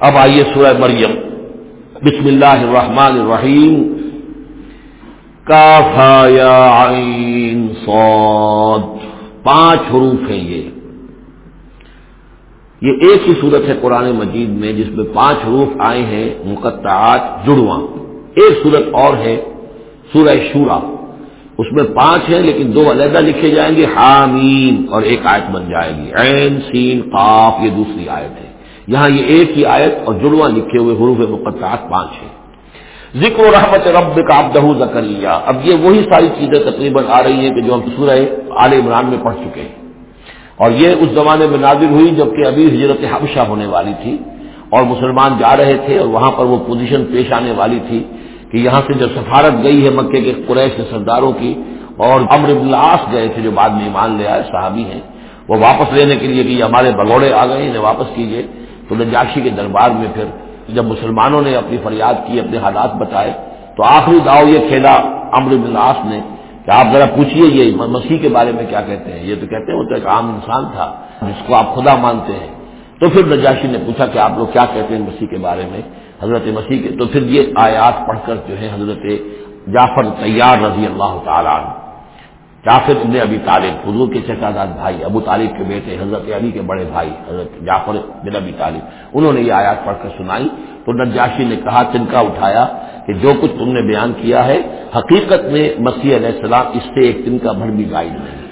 اب آئیے سورہ مریم۔ بسم اللہ الرحمن الرحیم۔ یا عین صاد۔ پانچ حروف ہیں یہ۔ یہ ایک ہی صورت ہے قرآن مجید میں جس میں پانچ حروف آئے ہیں، مقطعات، جڑواں۔ ایک صورت اور ہے، سورہ شورا۔ اس میں پانچ ہیں لیکن دو علیحدہ لکھے جائیں گے حامین اور ایک آیت بن جائے گی۔ عین، سین، قاف، یہ دوسری آیت ہے۔ یہاں یہ ایک ہی آیت اور جڑواں لکھے ہوئے حروف مقطعات پانچ ہیں۔ ذکر و رحمت رب کا ابدہ زکریہ اب یہ وہی ساری چیزیں تقریباً آ رہی ہیں کہ جو ہم سورہ عال عمران میں پڑھ چکے ہیں۔ اور یہ اس زمانے میں نازل ہوئی جبکہ ابھی ہجرت حبشہ ہونے والی تھی اور مسلمان جا رہے تھے اور وہاں پر وہ پوزیشن پیش آنے والی تھی کہ یہاں سے جب سفارت گئی ہے مکے کے قریش کے سرداروں کی اور امر ابلاس گئے تھے جو بعد میں ایمان لے آئے صحابی ہیں، وہ واپس لینے کے لیے کہ ہمارے بگوڑے آ گئے انہیں واپس کیجیے تو نجاشی کے دربار میں پھر جب مسلمانوں نے اپنی فریاد کی، اپنے حالات بتائے، تو آخری داؤ یہ کھیلا امر بلاس نے کہ آپ ذرا پوچھیے یہ مسیح کے بارے میں کیا کہتے ہیں؟ یہ تو کہتے ہیں وہ تو ایک عام انسان تھا جس کو آپ خدا مانتے ہیں۔ تو پھر نجاشی نے پوچھا کہ آپ لوگ کیا کہتے ہیں مسیح کے بارے میں؟ حضرت مسیح کے تو پھر یہ آیات پڑھ کر جو ہے حضرت جعفر طیار رضی اللہ تعالیٰ جعفر ابن ابی طالب، حضور کے چچاداد بھائی، ابو طالب کے بیٹے، حضرت علی کے بڑے بھائی، حضرت جعفر بن ابی طالب۔ انہوں نے یہ آیات پڑھ کر سنائی۔ تو نجاشی نے کہا، تنکا اٹھایا کہ جو کچھ تم نے بیان کیا ہے، حقیقت میں مسیح علیہ السلام اس سے ایک دن کا بھر بھی گائڈ نہیں۔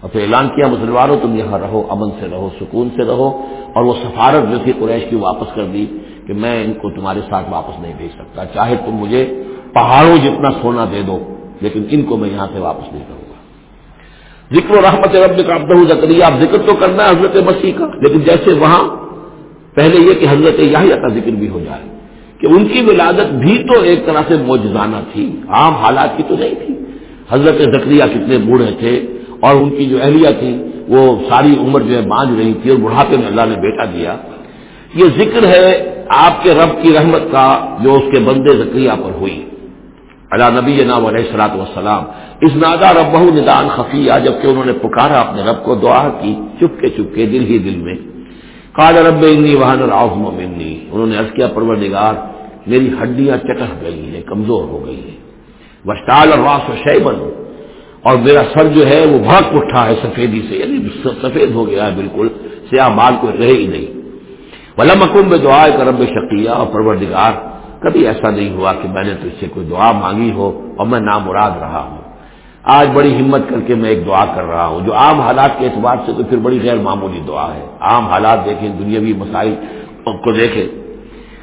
اور پھر اعلان کیا، مسلمانوں، تم یہاں رہو، امن سے رہو، سکون سے رہو۔ اور وہ سفارت جو تھی قریش کی واپس کر دی کہ میں ان کو تمہارے ساتھ واپس نہیں بھیج سکتا۔ چاہے تم مجھے پہاڑوں جتنا سونا دے دو لیکن ان کو میں یہاں سے واپس نہیں کروں گا۔ ذکر و رحمت رب کا عبدہ زکری آپ ذکر تو کرنا ہے حضرت مسیح کا، لیکن جیسے وہاں پہلے یہ کہ حضرت یاہیا کا ذکر بھی ہو جائے، کہ ان کی ولادت بھی تو ایک طرح سے موجزانہ تھی، عام حالات کی تو نہیں تھی۔ حضرت زکریہ کتنے بوڑھے تھے، اور ان کی جو اہلیہ تھی، وہ ساری عمر جو ہے باندھ رہی تھی، اور بڑھاپے میں اللہ نے بیٹا دیا۔ یہ ذکر ہے آپ کے رب کی رحمت کا، جو اس کے بندے زکریہ پر ہوئی۔ اللہ نبی نام علیہ السلاط وسلام اس نادا رب ندان خفیہ، جبکہ انہوں نے پکارا اپنے رب کو دعا کی چپ کے چپ کے دل ہی دل میں۔ کال رب انی وحن العظم منی۔ انہوں نے عرض کیا پرور نگار میری ہڈیاں چٹک گئی ہیں، کمزور ہو گئی ہیں۔ وشتال اور راس و شیبن اور میرا سر جو ہے، وہ بھڑک اٹھا ہے سفیدی سے یعنی سفید ہو گیا ہے بالکل، سیاہ مال کو رہے ہی نہیں۔ ولم اکم دعا کر رب شقیہ اور پروردگار کبھی ایسا نہیں ہوا کہ میں نے تو اس سے کوئی دعا مانگی ہو اور میں نامراد رہا ہوں۔ آج بڑی ہمت کر کے میں ایک دعا کر رہا ہوں، جو عام حالات کے اعتبار سے تو پھر بڑی غیر معمولی دعا ہے۔ عام حالات دیکھیں، دنیاوی مسائل کو دیکھیں۔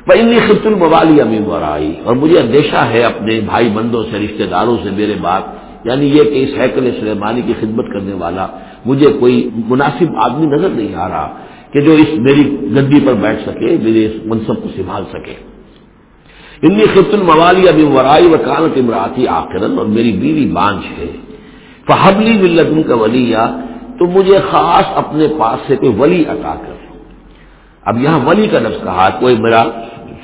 میں انی خط الموالی امین ورائی اور مجھے اندیشہ ہے اپنے بھائی بندوں سے، رشتہ داروں سے میرے بات یعنی یہ کہ اس حیکل سلیمانی کی خدمت کرنے والا مجھے کوئی مناسب آدمی نظر نہیں آ رہا کہ جو اس میری گدی پر بیٹھ سکے، میرے اس منصب کو سنبھال سکے۔ انی خط الموالی ابھی ورائی و کانت امراطی آخرن اور میری بیوی بانچ ہے۔ فہبلی ولدن کا ولی تو مجھے خاص اپنے پاس سے کوئی ولی عطا کر۔ اب یہاں ولی کا لفظ کہا، کوئی میرا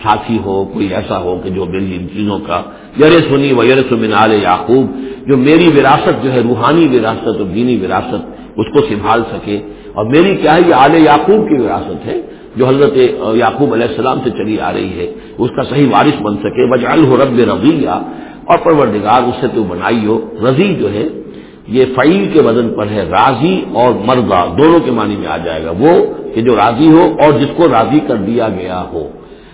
ساتھی ہو، کوئی ایسا ہو کہ جو میری ان چیزوں کا یر سنی و یرس منال یعقوب، جو میری وراثت جو ہے، روحانی وراثت اور دینی وراثت، اس کو سنبھال سکے۔ اور میری کیا ہے یہ آل یعقوب کی وراثت ہے؟ جو حضرت یعقوب علیہ السلام سے چلی آ رہی ہے، اس کا صحیح وارث بن سکے۔ بجال ہو رب رضیہ اور پروردگار اس سے تو بنائی ہو۔ رضی جو ہے، یہ فعیل کے وزن پر ہے، راضی اور مردا دونوں کے معنی میں آ جائے گا۔ وہ کہ جو راضی ہو اور جس کو راضی کر دیا گیا ہو۔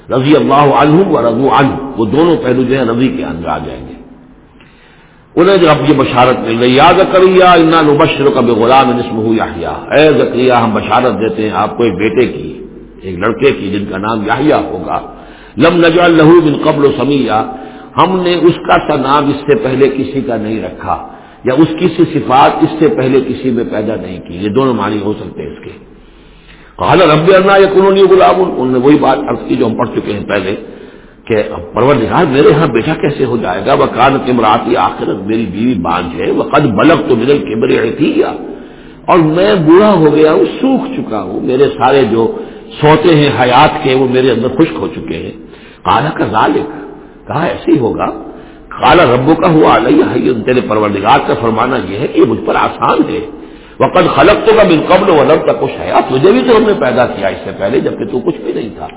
رضی اللہ عنہ و رضو عنہ۔ وہ دونوں پہلو جو ہے رضی کے اندر آ جائیں گے۔ انہیں جب یہ بشارت مل گئی یاد کریا انا نبشر کا بے غلام نسم یا اے زکریہ ہم بشارت دیتے ہیں آپ کو ایک بیٹے کی۔ ایک لڑکے کی جن کا نام یاہیا ہوگا۔ لم نج لہو بن قبل و سمیہ ہم نے اس کا سا نام اس سے پہلے کسی کا نہیں رکھا یا اس کی سی صفات اس سے پہلے کسی میں پیدا نہیں کی۔ یہ دونوں معنی ہو سکتے ہیں اس کے۔ کہا رب اللہ یا قانونی غلام انہوں نے وہی بات عرض کی جو ہم پڑھ چکے ہیں پہلے کہ پرور نگار میرے ہاں بیٹا کیسے ہو جائے گا؟ وہ کان کمراتی آخرت میری بیوی بانج ہے۔ وہ قد بلب تو مدل کے بڑے تھی اور میں بوڑھا ہو گیا ہوں، سوکھ چکا ہوں۔ میرے سارے جو سوتے ہیں حیات کے، وہ میرے اندر خشک ہو چکے ہیں۔ کالا کا ذالک، کہا ایسے ہی ہوگا۔ کالا ربو کا ہوا علیہ تیرے پروردگار کا فرمانا یہ ہے کہ یہ مجھ پر آسان ہے۔ وقت خلق تو کا بالقبل ولب کا کچھ ہے تجھے بھی تو ہم نے پیدا کیا اس سے پہلے، جبکہ تو کچھ بھی نہیں تھا۔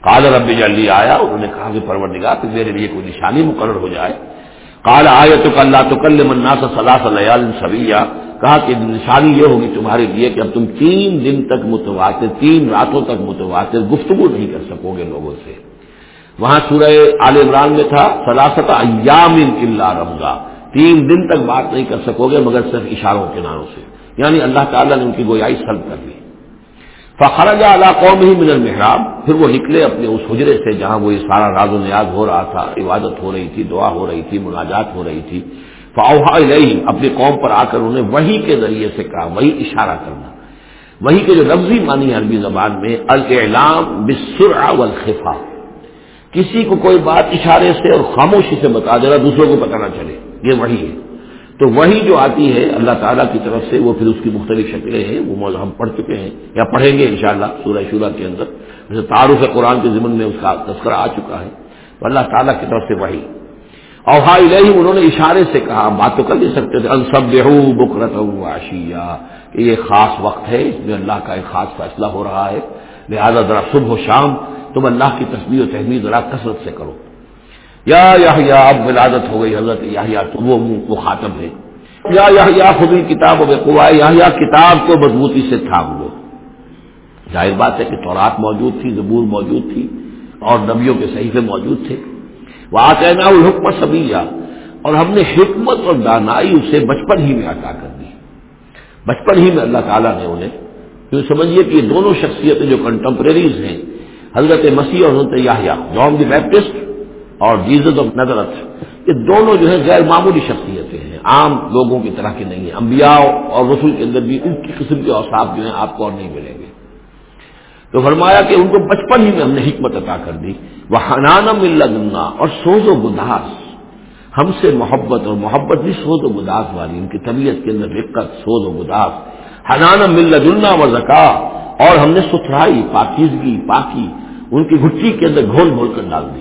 کال رب جلدی آیا، انہوں نے کہا کہ پرور نگاہ میرے لیے کوئی نشانی مقرر ہو جائے۔ کال آئے تو اللہ تو کل منا سے صلاح سلیال سبیا کہا کہ نشانی یہ ہوگی تمہارے لیے کہ اب تم تین دن تک متواتر، تین راتوں تک متواتر گفتگو نہیں کر سکو گے لوگوں سے۔ وہاں سورہ عال عمران میں تھا سلاست ایام اللہ رمضا تین دن تک بات نہیں کر سکو گے مگر صرف اشاروں کے ناموں سے۔ یعنی اللہ تعالیٰ نے ان کی گویائی سلب کر دی۔ فخرجہ اللہ قوم ہی من المحراب، پھر وہ نکلے اپنے اس حجرے سے جہاں وہ یہ سارا راز و نیاز ہو رہا تھا، عبادت ہو رہی تھی، دعا ہو رہی تھی، مناجات ہو رہی تھی۔ فاؤہا نہیں اپنی قوم پر آ کر انہیں وہی کے ذریعے سے کہا وہی اشارہ کرنا۔ وہی کے جو لفظی مانی عربی زبان میں الاعلام بسرعہ والخفا کسی کو کوئی بات اشارے سے اور خاموشی سے بتا دینا، دوسروں کو پتہ نہ چلے، یہ وہی ہے۔ تو وہی جو آتی ہے، اللہ تعالیٰ کی طرف سے، وہ پھر اس کی مختلف شکلیں ہیں، وہ ہم پڑھ چکے ہیں یا پڑھیں گے انشاءاللہ سورہ شورہ کے اندر۔ جیسے تعارف قرآن کے ضمن میں اس کا تذکرہ آ چکا ہے۔ تو اللہ تعالیٰ کی طرف سے وہی اور ہائی رہی انہوں نے اشارے سے کہا، بات تو کر نہیں سکتے تھے۔ انصب بکرت آشیا کہ یہ خاص وقت ہے، اس میں اللہ کا ایک خاص فیصلہ ہو رہا ہے۔ لہٰذا ذرا صبح و شام تم اللہ کی تصویر و تحمید ذرا کثرت سے کرو۔ یا یا اب ولادت ہو گئی حضرت یا تو وہ وہ خاتم ہے۔ یا یا خود کتاب یا کتاب کو مضبوطی سے تھام لو۔ ظاہر بات ہے کہ تورات موجود تھی، زبور موجود تھی اور نبیوں کے صحیفے موجود تھے۔ وہ آتے الحکمت سبھی اور ہم نے حکمت اور دانائی اسے بچپن ہی میں عطا کر دی۔ بچپن ہی میں اللہ تعالیٰ نے انہیں کیوں سمجھیے کہ یہ دونوں شخصیتیں جو کنٹمپریریز ہیں، حضرت مسیح اور حضرت یاہیا جان دی بیپٹسٹ اور جیزز آف نظرت یہ دونوں جو ہے غیر معمولی شخصیتیں ہیں۔ عام لوگوں کی طرح کے نہیں ہیں۔ انبیاء اور رسول کے اندر بھی ان کی قسم کے اوساف جو ہیں آپ کو اور نہیں ملیں گے۔ تو فرمایا کہ ان کو بچپن ہی میں ہم نے حکمت عطا کر دی۔ وہ حنانم اور سوز و گداس ہم سے محبت اور محبت بھی سوز و گداس والی، ان کی طبیعت کے اندر رقت، سوز و گداس حنانم اللہ و زکا۔ اور ہم نے ستھرائی، پاکیزگی، پاکی، ان کی گٹھی کے اندر گھول گھول کر ڈال دی۔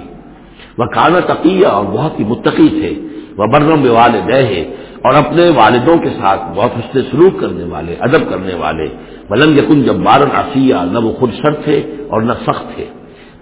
وہ کانا تقیہ اور بہت ہی متقی تھے۔ وہ برنم والے ہے اور اپنے والدوں کے ساتھ بہت حسن سلوک کرنے والے، ادب کرنے والے۔ بلند یقن جب بارن آسیہ نہ وہ خود سر تھے اور نہ سخت تھے۔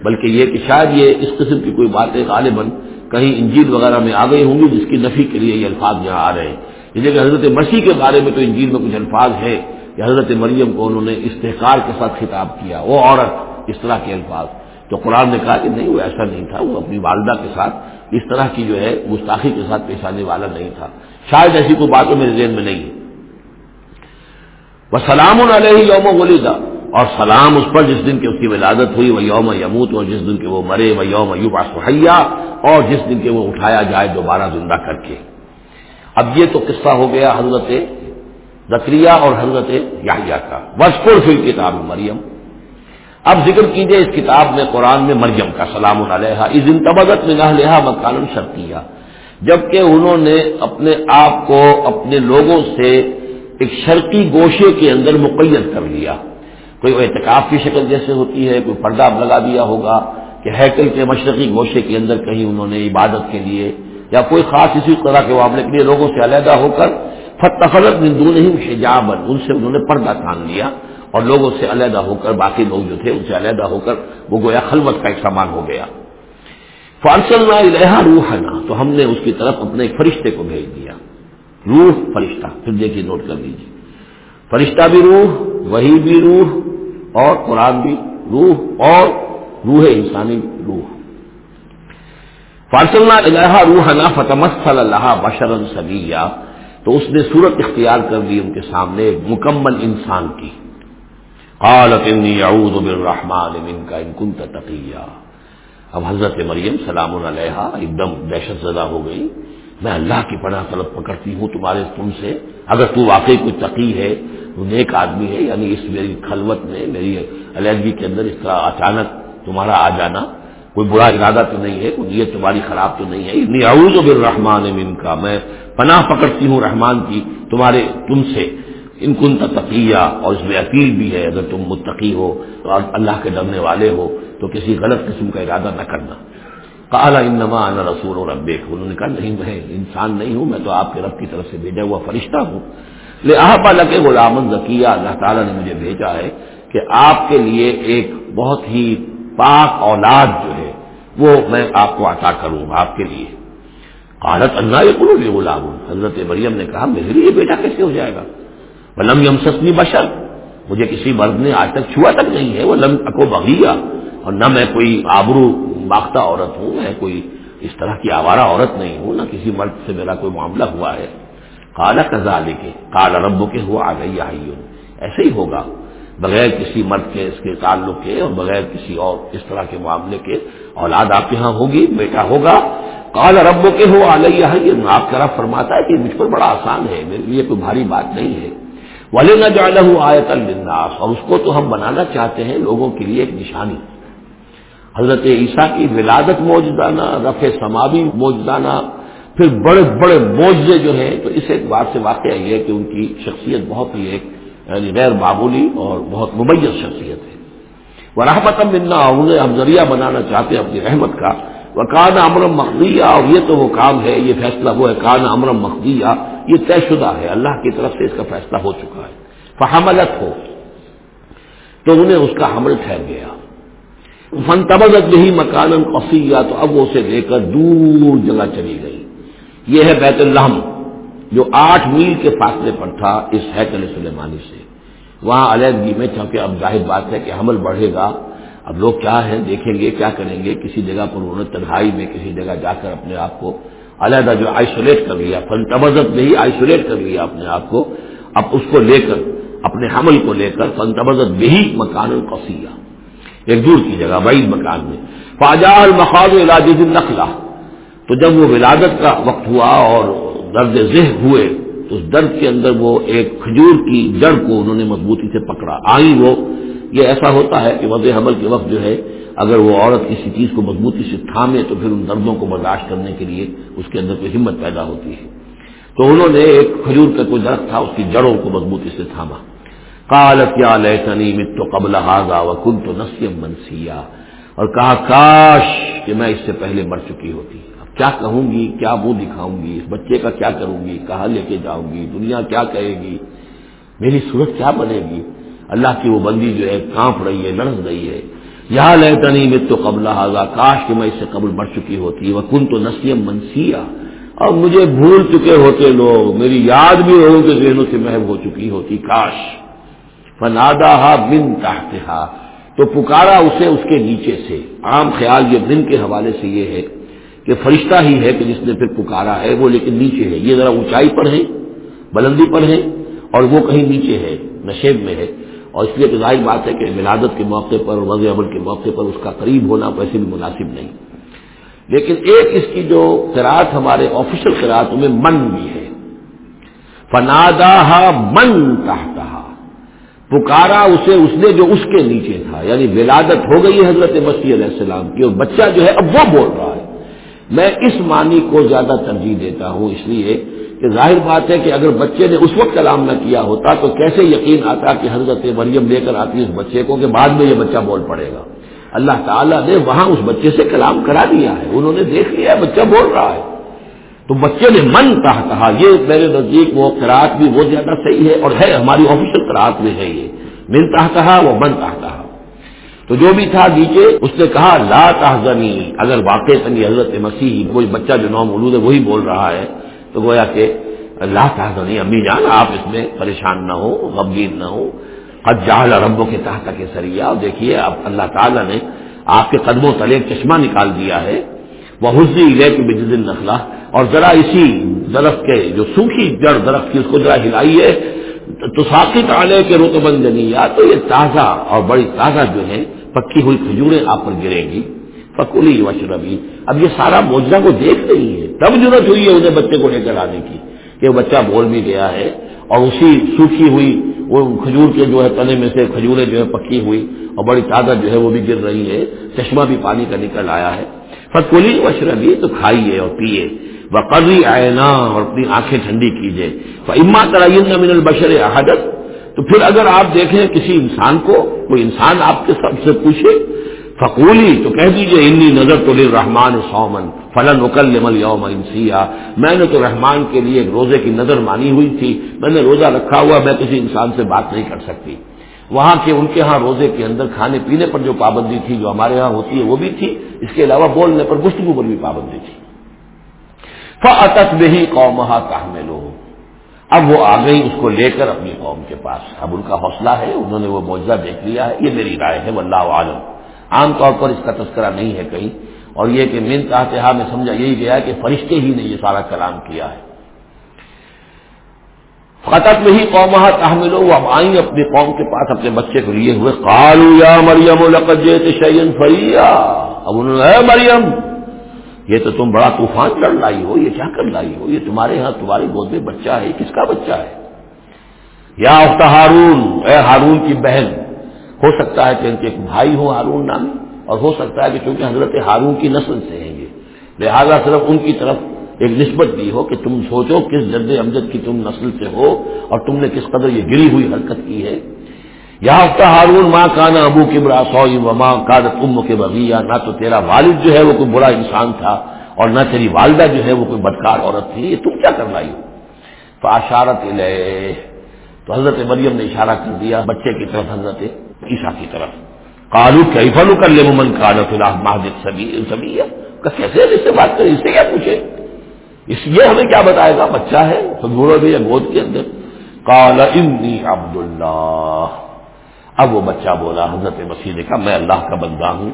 بلکہ یہ کہ شاید یہ اس قسم کی کوئی باتیں غالباً کہیں انجیل وغیرہ میں آ گئی ہوں گی جس کی نفی کے لیے یہ الفاظ یہاں آ رہے ہیں۔ یعنی کہ حضرت مسیح کے بارے میں تو انجیل میں کچھ الفاظ ہے کہ حضرت مریم کو انہوں نے استحکار کے ساتھ خطاب کیا، وہ عورت، اس طرح کے الفاظ۔ تو قرآن نے کہا کہ نہیں، وہ ایسا نہیں تھا، وہ اپنی والدہ کے ساتھ اس طرح کی جو ہے گستاخی کے ساتھ پیش آنے والا نہیں تھا۔ شاید ایسی کوئی بات میرے ذہن میں نہیں ہے۔ وہ سلام علیہ یوم ولیدہ اور سلام اس پر جس دن کی اس کی ولادت ہوئی، وہ یوم یموت، اور جس دن کے وہ مرے، وہ یوم یوبا سہیا اور جس دن کے وہ اٹھایا جائے دوبارہ زندہ کر کے۔ اب یہ تو قصہ ہو گیا حضرت زکریہ اور حضرت یاہیا کا۔ وسپور فل کتاب مریم۔ اب ذکر کیجیے اس کتاب میں، قرآن میں مریم کا سلام علیہ اس دن تبدت میں نہ لہا مکان شرطیہ جبکہ انہوں نے اپنے آپ کو اپنے لوگوں سے ایک شرقی گوشے کے اندر مقید کر لیا۔ کوئی اعتکاف کی شکل جیسے ہوتی ہے، کوئی پردہ لگا دیا ہوگا کہ ہیکل کے مشرقی گوشے کے اندر کہیں انہوں نے عبادت کے لیے یا کوئی خاص اسی طرح کے معاملے کے لیے لوگوں سے علیحدہ ہو کر فتفلت مندو نہیں حجاب ان سے انہوں نے پردہ تان لیا اور لوگوں سے علیحدہ ہو کر باقی لوگ جو تھے ان سے علیحدہ ہو کر وہ گویا خلوت کا ایک سامان ہو گیا۔ فارسل الحا روح تو ہم نے اس کی طرف اپنے ایک فرشتے کو بھیج دیا۔ روح فرشتہ، پھر دیکھیے نوٹ کر لیجیے فرشتہ بھی روح، وہی بھی روح اور قرآن بھی روح اور روح انسانی روح۔ فارسل الحا روح نا فتمس اللہ بشر سبیا تو اس نے صورت اختیار کر دی ان کے سامنے مکمل انسان کی۔ قالت انی اعوذ بالرحمن منک ان کنت تقیا اب حضرت مریم سلام علیہ ایک دم دہشت زدہ ہو گئی۔ میں اللہ کی پناہ طلب پکڑتی ہوں تمہارے تم سے۔ اگر تو واقعی کوئی تقی ہے تو نیک آدمی ہے یعنی اس میری خلوت میں، میری علیحدگی کے اندر اس طرح اچانک تمہارا آ جانا کوئی برا ارادہ تو نہیں ہے، کوئی نیت تمہاری خراب تو نہیں ہے۔ اتنی اعوذ بالرحمن من کا میں پناہ پکڑتی ہوں رحمان کی تمہارے، تم سے۔ ان کن تقیہ، اور اس میں اپیل بھی ہے، اگر تم متقی ہو، اور اللہ کے ڈرنے والے ہو، تو کسی غلط قسم کا ارادہ نہ کرنا۔ کالا انما انا رسول اور انہوں نے کہا نہیں، میں انسان نہیں ہوں، میں تو آپ کے رب کی طرف سے بھیجا ہوا فرشتہ ہوں۔ لے آپا لگے غلام ذکیہ اللہ تعالیٰ نے مجھے بھیجا ہے کہ آپ کے لیے ایک بہت ہی پاک اولاد جو ہے وہ میں آپ کو عطا کروں آپ کے لیے۔ قالت اللہ یہ بولو گے غلام۔ حضرت مریم نے کہا، میرے لیے بیٹا کیسے ہو جائے گا؟ وہ لم یم سسنی بشر۔ مجھے کسی مرد نے آج تک چھوا تک نہیں ہے۔ وہ لم اکو بغیا اور نہ میں کوئی آبرو باختہ عورت ہوں، میں کوئی اس طرح کی آوارہ عورت نہیں ہوں، نہ کسی مرد سے میرا کوئی معاملہ ہوا ہے۔ کالا کزا لے کے کالا رب کے ہوا آ گئی ایسے ہی ہوگا. بغیر کسی مرد کے اس کے تعلق کے اور بغیر کسی اور اس طرح کے معاملے کے اولاد آپ کے ہاں ہوگی، بیٹا ہوگا. کالا رب کے ہو آلیہ آپ طرف فرماتا ہے کہ مجھ پر بڑا آسان ہے، میرے لیے کوئی بھاری بات نہیں ہے. والے نہ جانا ہوں آیت الناس اور اس کو تو ہم بنانا چاہتے ہیں لوگوں کے لیے ایک نشانی. حضرت عیسیٰ کی ولادت موجودانہ رف سماوی موجودانہ پھر بڑے بڑے موجے جو ہیں، تو اس ایک بات سے واقع یہ ہے کہ ان کی شخصیت بہت ہی ایک یعنی غیر معمولی اور بہت ممیز شخصیت ہے۔ وہ رحمت ملنا انہیں ہم ذریعہ بنانا چاہتے ہیں اپنی رحمت کا۔ وہ کان امرم مخدیہ اور یہ تو وہ کام ہے، یہ فیصلہ وہ ہے۔ کان امرم مخدیہ یہ طے شدہ ہے۔ اللہ کی طرف سے اس کا فیصلہ ہو چکا ہے۔ فحملت ہو۔ تو انہیں اس کا حمل ٹھہر گیا۔ فن تبدت نہیں مکان قفیہ تو اب وہ اسے لے کر دور جگہ چلی گئی۔ یہ ہے بیت الحم جو آٹھ میل کے فاصلے پر تھا اس حیکل سلیمانی سے۔ وہاں علیحدگی میں چونکہ اب ظاہر بات ہے کہ حمل بڑھے گا، اب لوگ کیا ہیں، دیکھیں گے کیا کریں گے، کسی جگہ پر انہوں نے تنہائی میں کسی جگہ جا کر اپنے آپ کو علیحدہ جو آئسولیٹ کر لیا فن تبزت میں ہی آئسولیٹ کر لیا اپنے آپ کو، اب اس کو لے کر، اپنے حمل کو لے کر فن تبزت میں ہی مکان القفیہ ایک دور کی جگہ بعید مکان میں۔ فاجا المخاض علاج نخلا تو جب وہ ولادت کا وقت ہوا اور درد ذہ ہوئے، تو اس درد کے اندر وہ ایک کھجور کی جڑ کو انہوں نے مضبوطی سے پکڑا۔ آئی وہ۔ یہ ایسا ہوتا ہے کہ وضع حمل کے وقت جو ہے، اگر وہ عورت کسی چیز کو مضبوطی سے تھامے، تو پھر ان دردوں کو برداشت کرنے کے لیے اس کے اندر کوئی ہمت پیدا ہوتی ہے۔ تو انہوں نے ایک کھجور کا کوئی درخت تھا، اس کی جڑوں کو مضبوطی سے تھاما۔ کالت یا لنی مت تو قبل حاضا و کن تو نسیم منسیا اور کہا، کاش کہ میں اس سے پہلے مر چکی ہوتی۔ کیا کہوں گی، کیا منہ دکھاؤں گی، اس بچے کا کیا کروں گی، کہاں لے کے جاؤں گی، دنیا کیا کہے گی؟ میری صورت کیا بنے گی؟ اللہ کی وہ بندی جو ہے کانپ رہی ہے لڑک رہی ہے۔ یہاں لہتنی میں تو قبل حاضا کاش کہ میں اس سے قبل بڑھ چکی ہوتی وہ کن تو نسیم منسیا۔ اور مجھے بھول چکے ہوتے لوگ، میری یاد بھی ہو کہ ذہنوں سے محب ہو چکی ہوتی، کاش۔ فنادا ہا بن تحتہا، تو پکارا اسے اس کے نیچے سے۔ عام خیال یہ دن کے حوالے سے یہ ہے۔ کہ فرشتہ ہی ہے کہ جس نے پھر پکارا ہے، وہ لیکن نیچے ہے۔ یہ ذرا اونچائی پر ہے، بلندی پر ہے، اور وہ کہیں نیچے ہے، نشیب میں ہے۔ اور اس لیے ظاہر بات ہے کہ ولادت کے موقع پر اور وضع عمل کے موقع پر اس کا قریب ہونا ویسے بھی مناسب نہیں۔ لیکن ایک اس کی جو قرآت ہمارے آفیشل قرآتوں میں من بھی ہے۔ فنادا من کہتا پکارا اسے، اس نے جو اس کے نیچے تھا۔ یعنی ولادت ہو گئی حضرت مسیح علیہ السلام کی، اور بچہ جو ہے، اب وہ بول رہا میں اس معنی کو زیادہ ترجیح دیتا ہوں، اس لیے کہ ظاہر بات ہے کہ اگر بچے نے اس وقت کلام نہ کیا ہوتا تو کیسے یقین آتا کہ حضرت مریم لے کر آتی اس بچے کو کہ بعد میں یہ بچہ بول پڑے گا؟ اللہ تعالیٰ نے وہاں اس بچے سے کلام کرا دیا ہے، انہوں نے دیکھ لیا ہے بچہ بول رہا ہے۔ تو بچے نے من کہا کہا، یہ میرے نزدیک وہ کراط بھی وہ زیادہ صحیح ہے اور ہے، ہماری آفیشل کراط میں ہے یہ۔ من کہا کہا، وہ من کہا کہا۔ تو جو بھی تھا نیچے، اس نے کہا، لا تحزنی۔ اگر واقع تنی حضرت مسیح کوئی بچہ جو نو مولود ہے، وہی بول رہا ہے، تو گویا کہ لا تحزنی، امی جان، آپ اس میں پریشان نہ ہو غمگین نہ ہو قد جہل ربوں کے تحت کے سریا اور دیکھیے، اب اللہ تعالیٰ نے آپ کے قدموں تلے چشمہ نکال دیا ہے۔ وہ حسنی لے کے بجد نخلا اور ذرا اسی درخت کے، جو سوکھی جڑ درخت کی، اس کو ذرا ہلائیے تو ساقت آنے کے رت بند یعنی یا تو یہ تازہ اور بڑی تازہ جو ہے پکی ہوئی کھجوریں آپ پر گرے گی۔ پکولی وشربی اب یہ سارا موجودہ کو دیکھ رہی ہے تب ضرورت ہوئی ہے انہیں بچے کو لے کر آنے کی کہ بچہ بول بھی گیا ہے اور اسی سوکھی ہوئی وہ کھجور کے جو ہے تنے میں سے کھجوریں جو ہے پکی ہوئی اور بڑی تعداد جو ہے وہ بھی گر رہی ہے۔ چشمہ بھی پانی کا نکل آیا ہے۔ پکولی وشربی تو کھائیے اور پیے وہ قدری آئے نا اور اپنی آنکھیں ٹھنڈی کیجیے اما ترین من البشر احدت تو پھر اگر آپ دیکھیں کسی انسان کو، کوئی انسان آپ کے سب سے پوچھے فقولی تو کہہ دیجیے انی نظر تو رحمان سومن فلن اکل مل یوم انسیا میں نے تو رحمان کے لیے ایک روزے کی نظر مانی ہوئی تھی۔ میں نے روزہ رکھا ہوا، میں کسی انسان سے بات نہیں کر سکتی۔ وہاں کے ان کے ہاں روزے کے اندر کھانے پینے پر جو پابندی تھی جو ہمارے ہاں ہوتی ہے وہ بھی تھی، اس کے علاوہ بولنے پر گفتگو پر بھی پابندی تھی۔ فعت بہی قوم اب وہ آ گئی اس کو لے کر اپنی قوم کے پاس۔ اب ان کا حوصلہ ہے، انہوں نے وہ معاوضہ دیکھ لیا ہے۔ یہ میری رائے ہے، واللہ عالم عام طور پر اس کا تذکرہ نہیں ہے کہیں۔ اور یہ کہ من ہاں میں سمجھا، یہی گیا کہ فرشتے ہی نے یہ سارا کلام کیا ہے۔ فتح میں ہی قوم تحمل وہ اب آئیں اپنی قوم کے پاس اپنے بچے کو لیے ہوئے۔ کالو یا مریم شعین فریا اب انہوں نے مریم، یہ تو تم بڑا طوفان لڑ لائی ہو، یہ کیا کر لائی ہو؟ یہ تمہارے ہاں تمہاری گود میں بچہ ہے کس کا بچہ ہے؟ یا اخت ہارون، اے ہارون کی بہن، ہو سکتا ہے کہ ان کے ایک بھائی ہو ہارون نامی، اور ہو سکتا ہے کہ چونکہ حضرت ہارون کی نسل سے ہیں یہ، لہذا صرف ان کی طرف ایک نسبت دی ہو کہ تم سوچو کس جد امجد کی تم نسل سے ہو اور تم نے کس قدر یہ گری ہوئی حرکت کی ہے۔ یا ہفتہ ہارون ماں کانا ابو کے برا سوئی ماں کا تم کے بغیا نہ تو تیرا والد جو ہے وہ کوئی برا انسان تھا اور نہ تیری والدہ جو ہے وہ کوئی بدکار عورت تھی، یہ تم کیا کر لائی ہو؟ تو اشارت تو حضرت مریم نے اشارہ کر دیا بچے کی طرف، حضرت عیشا کی طرف۔ کالو کئی فلو کر لے ممن کالو فی الحال سبھی کیسے اس سے بات کرے اس سے کیا پوچھے اس لیے ہمیں کیا بتائے گا؟ بچہ ہے سنگوڑ میں یا گود کے اندر۔ کالا انی عبد اللہ اب وہ بچہ بولا، حضرت مسیح نے کہا، میں اللہ کا بندہ ہوں،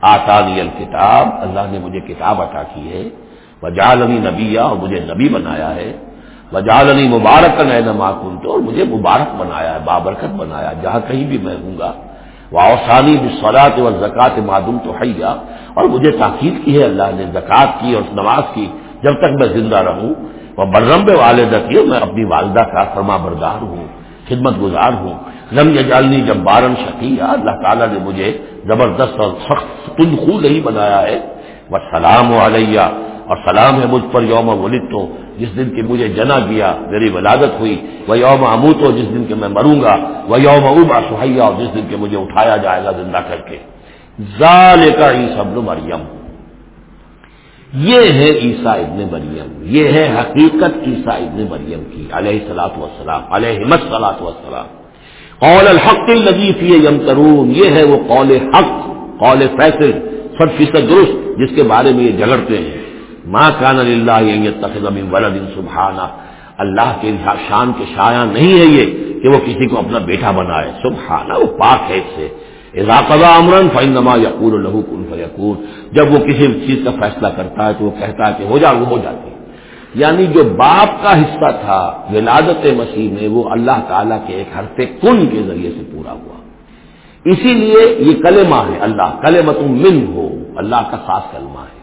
آتانی الکتاب، اللہ نے مجھے کتاب عطا کی ہے۔ وجالنی نبی اور مجھے نبی بنایا ہے۔ وجالنی مبارک نما کن تو اور مجھے مبارک بنایا ہے، بابرکت بنایا جہاں کہیں بھی میں ہوں گا۔ وہ اوسانی بسلاط و زکات معدوم تو حیا، اور مجھے تاکید کی ہے، اللہ نے زکوٰۃ کی اور نماز کی۔ جب تک میں زندہ رہوں، وہ بررمب والدہ کی میں اپنی والدہ کا فرما بردار ہوں، خدمت گزار ہوں۔ رم جالنی جب بارن شکیہ اللہ تعالیٰ نے مجھے زبردست اور سخت تند خو نہیں بنایا ہے۔ وہ سلام علیہ، اور سلام ہے مجھ پر یوم ولد تو جس دن کی مجھے جنا گیا میری ولادت ہوئی۔ وہ یوم اموت ہو جس دن کے میں مروں گا۔ وہ یوم ابا سہیا اور جس دن کے مجھے اٹھایا جائے گا زندہ کر کے۔ ظال کا ہی سبل مریم۔ یہ ہے عیسا ابن مریم، یہ ہے حقیقت عیسا ابن مریم کی، علیہ سلاۃ وسلام علیہ مت وسلام قول الحق الدیفی یم ترون یہ ہے وہ قول حق، قول فیصل سب فیصد درست، جس کے بارے میں یہ جگڑتے ہیں۔ ماں کان اللہ تخم ولد سبحانہ اللہ کے شان کے شاع نہیں ہے یہ کہ وہ کسی کو اپنا بیٹا بنائے۔ سبحانہ وہ پاک ہے اس سے۔ اضاقہ امرن فن نما یقور کن فیقور جب وہ کسی چیز کا فیصلہ کرتا ہے تو وہ کہتا ہے کہ ہو جا، وہ ہو جاتی یعنی جو باپ کا حصہ تھا، ولادت مسیح میں وہ اللہ تعالیٰ کے ایک حرف کن کے ذریعے سے پورا ہوا۔ اسی لیے یہ کلمہ ہے، اللہ کلمت من ہو، اللہ کا خاص کلمہ ہے۔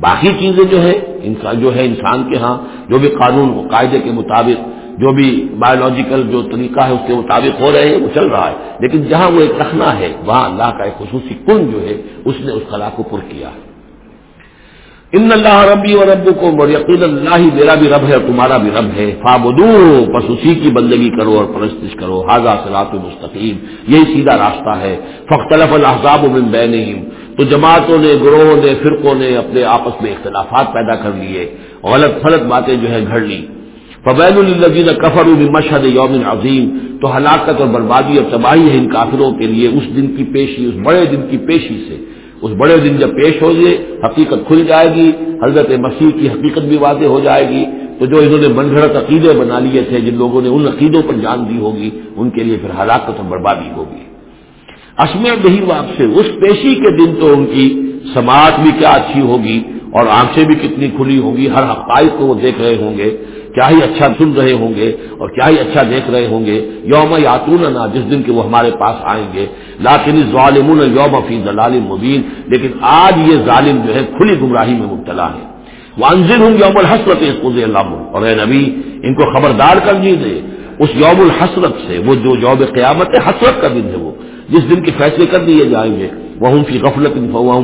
باقی چیزیں جو ہے انسان جو ہے انسان کے ہاں جو بھی قانون، قاعدے کے مطابق جو بھی بایولوجیکل جو طریقہ ہے اس کے مطابق ہو رہے ہیں، وہ چل رہا ہے۔ لیکن جہاں وہ ایک رکھنا ہے، وہاں اللہ کا ایک خصوصی کن جو ہے، اس نے اس خلا کو پر کیا ہے۔ ان اللہ ربی و رب کو یقین اللہ ہی میرا بھی رب ہے اور تمہارا بھی رب ہے۔ فابدو بس اسی کی بندگی کرو اور پرستش کرو۔ حاضہ سلاط مستقیم، یہی سیدھا راستہ ہے۔ فختلف الحضاب من بینہم، تو جماعتوں نے، گروہوں نے، فرقوں نے اپنے آپس میں اختلافات پیدا کر لیے۔ غلط فلط باتیں جو ہے گھڑ لی۔ فبین الدین کفر مشہد یوم عظیم تو ہلاکت اور بربادی اور تباہی ہے ان کافروں کے لیے اس دن کی پیشی، اس بڑے دن کی پیشی سے۔ اس بڑے دن جب پیش ہو گئے، حقیقت کھل جائے گی، حضرت مسیح کی حقیقت بھی واضح ہو جائے گی۔ تو جو انہوں نے من گھڑت عقیدے بنا لیے تھے، جن لوگوں نے ان عقیدوں پر جان دی ہوگی، ان کے لیے پھر ہلاکت اور بربادی ہوگی۔ اسمے نہیں واپ سے، اس پیشی کے دن تو ان کی سماعت بھی کیا اچھی ہوگی اور آنکھیں بھی کتنی کھلی ہوں گی، ہر حقائق کو وہ دیکھ رہے ہوں گے۔ کیا ہی اچھا سن رہے ہوں گے اور کیا ہی اچھا دیکھ رہے ہوں گے؟ یوم یاتون نا جس دن کے وہ ہمارے پاس آئیں گے۔ لاکن ظالم یوم فی دلال مبین۔ لیکن آج یہ ظالم جو ہے کھلی گمراہی میں مبتلا ہے۔ وہ ہوں یوم الحسرت اللہ اور اے نبی، ان کو خبردار کر دیجیے اس یوم الحسرت سے، وہ جو یوم قیامت ہے حسرت کا دن ہے وہ۔ جس دن کے فیصلے کر دیے جائیں گے۔ وہ فی غفلت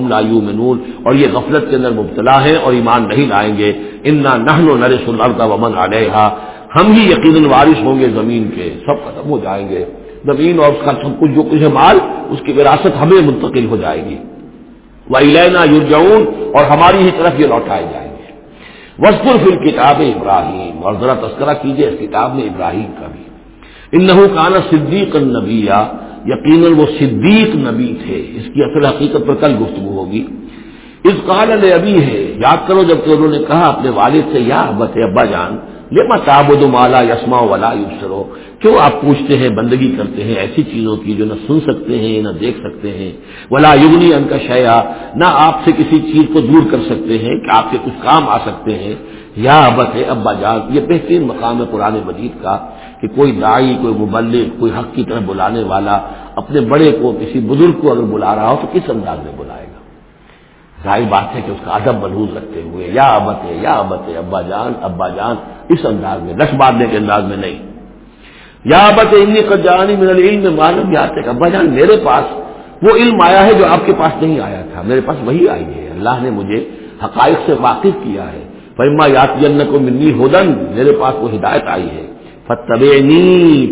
لایو منون اور یہ غفلت کے اندر مبتلا ہے اور ایمان نہیں لائیں گے۔ انا نہن و نرس ومن علیہ ہم ہی یقیناً وارث ہوں گے زمین کے۔ سب ختم ہو جائیں گے۔ زمین اور اس کا سب کچھ جو کچھ ہے مال، اس کی وراثت ہمیں منتقل ہو جائے گی۔ وہ لینا یورجاؤن اور ہماری ہی طرف یہ لوٹائے جائیں گے۔ وسپر فل کتاب ابراہیم اور ذرا تذکرہ کیجیے اس کتاب میں ابراہیم کا بھی۔ ان کانا صدیق النبیہ یقیناً وہ صدیق نبی تھے، اس کی اصل حقیقت پر کل گفتگو ہوگی۔ اس قال ابھی ہے، یاد کرو جبکہ انہوں نے کہا اپنے والد سے، یا بت ابا جان لما تابد مالا یسما ولا یوسرو کیوں آپ پوچھتے ہیں، بندگی کرتے ہیں، ایسی چیزوں کی جو نہ سن سکتے ہیں، نہ دیکھ سکتے ہیں۔ ولا یگنی ان کا شیا نہ آپ سے کسی چیز کو دور کر سکتے ہیں کہ آپ کے کچھ کام آ سکتے ہیں۔ یا ابت ہے ابا جان، یہ بہترین مقام ہے پرانے مجید کا۔ کہ کوئی دائی کوئی مبلغ، کوئی حق کی طرف بلانے والا اپنے بڑے کو، کسی بزرگ کو اگر بلا رہا ہو تو کس انداز میں بلائے گا؟ ظاہر بات ہے کہ اس کا ادب ملحوظ رکھتے ہوئے، یا ابت ہے یا ابت ہے ابا جان ابا جان، اس انداز میں رش باندھنے کے انداز میں نہیں۔ یا ابت انی کا جانی میرے علم میں معلوم ابا جان، میرے پاس وہ علم آیا ہے جو آپ کے پاس نہیں آیا تھا۔ میرے پاس وہی آئی ہے۔ اللہ نے مجھے حقائق سے واقف کیا ہے۔ فیما یات کو منی ہودن میرے پاس وہ ہدایت آئی ہے۔ فتب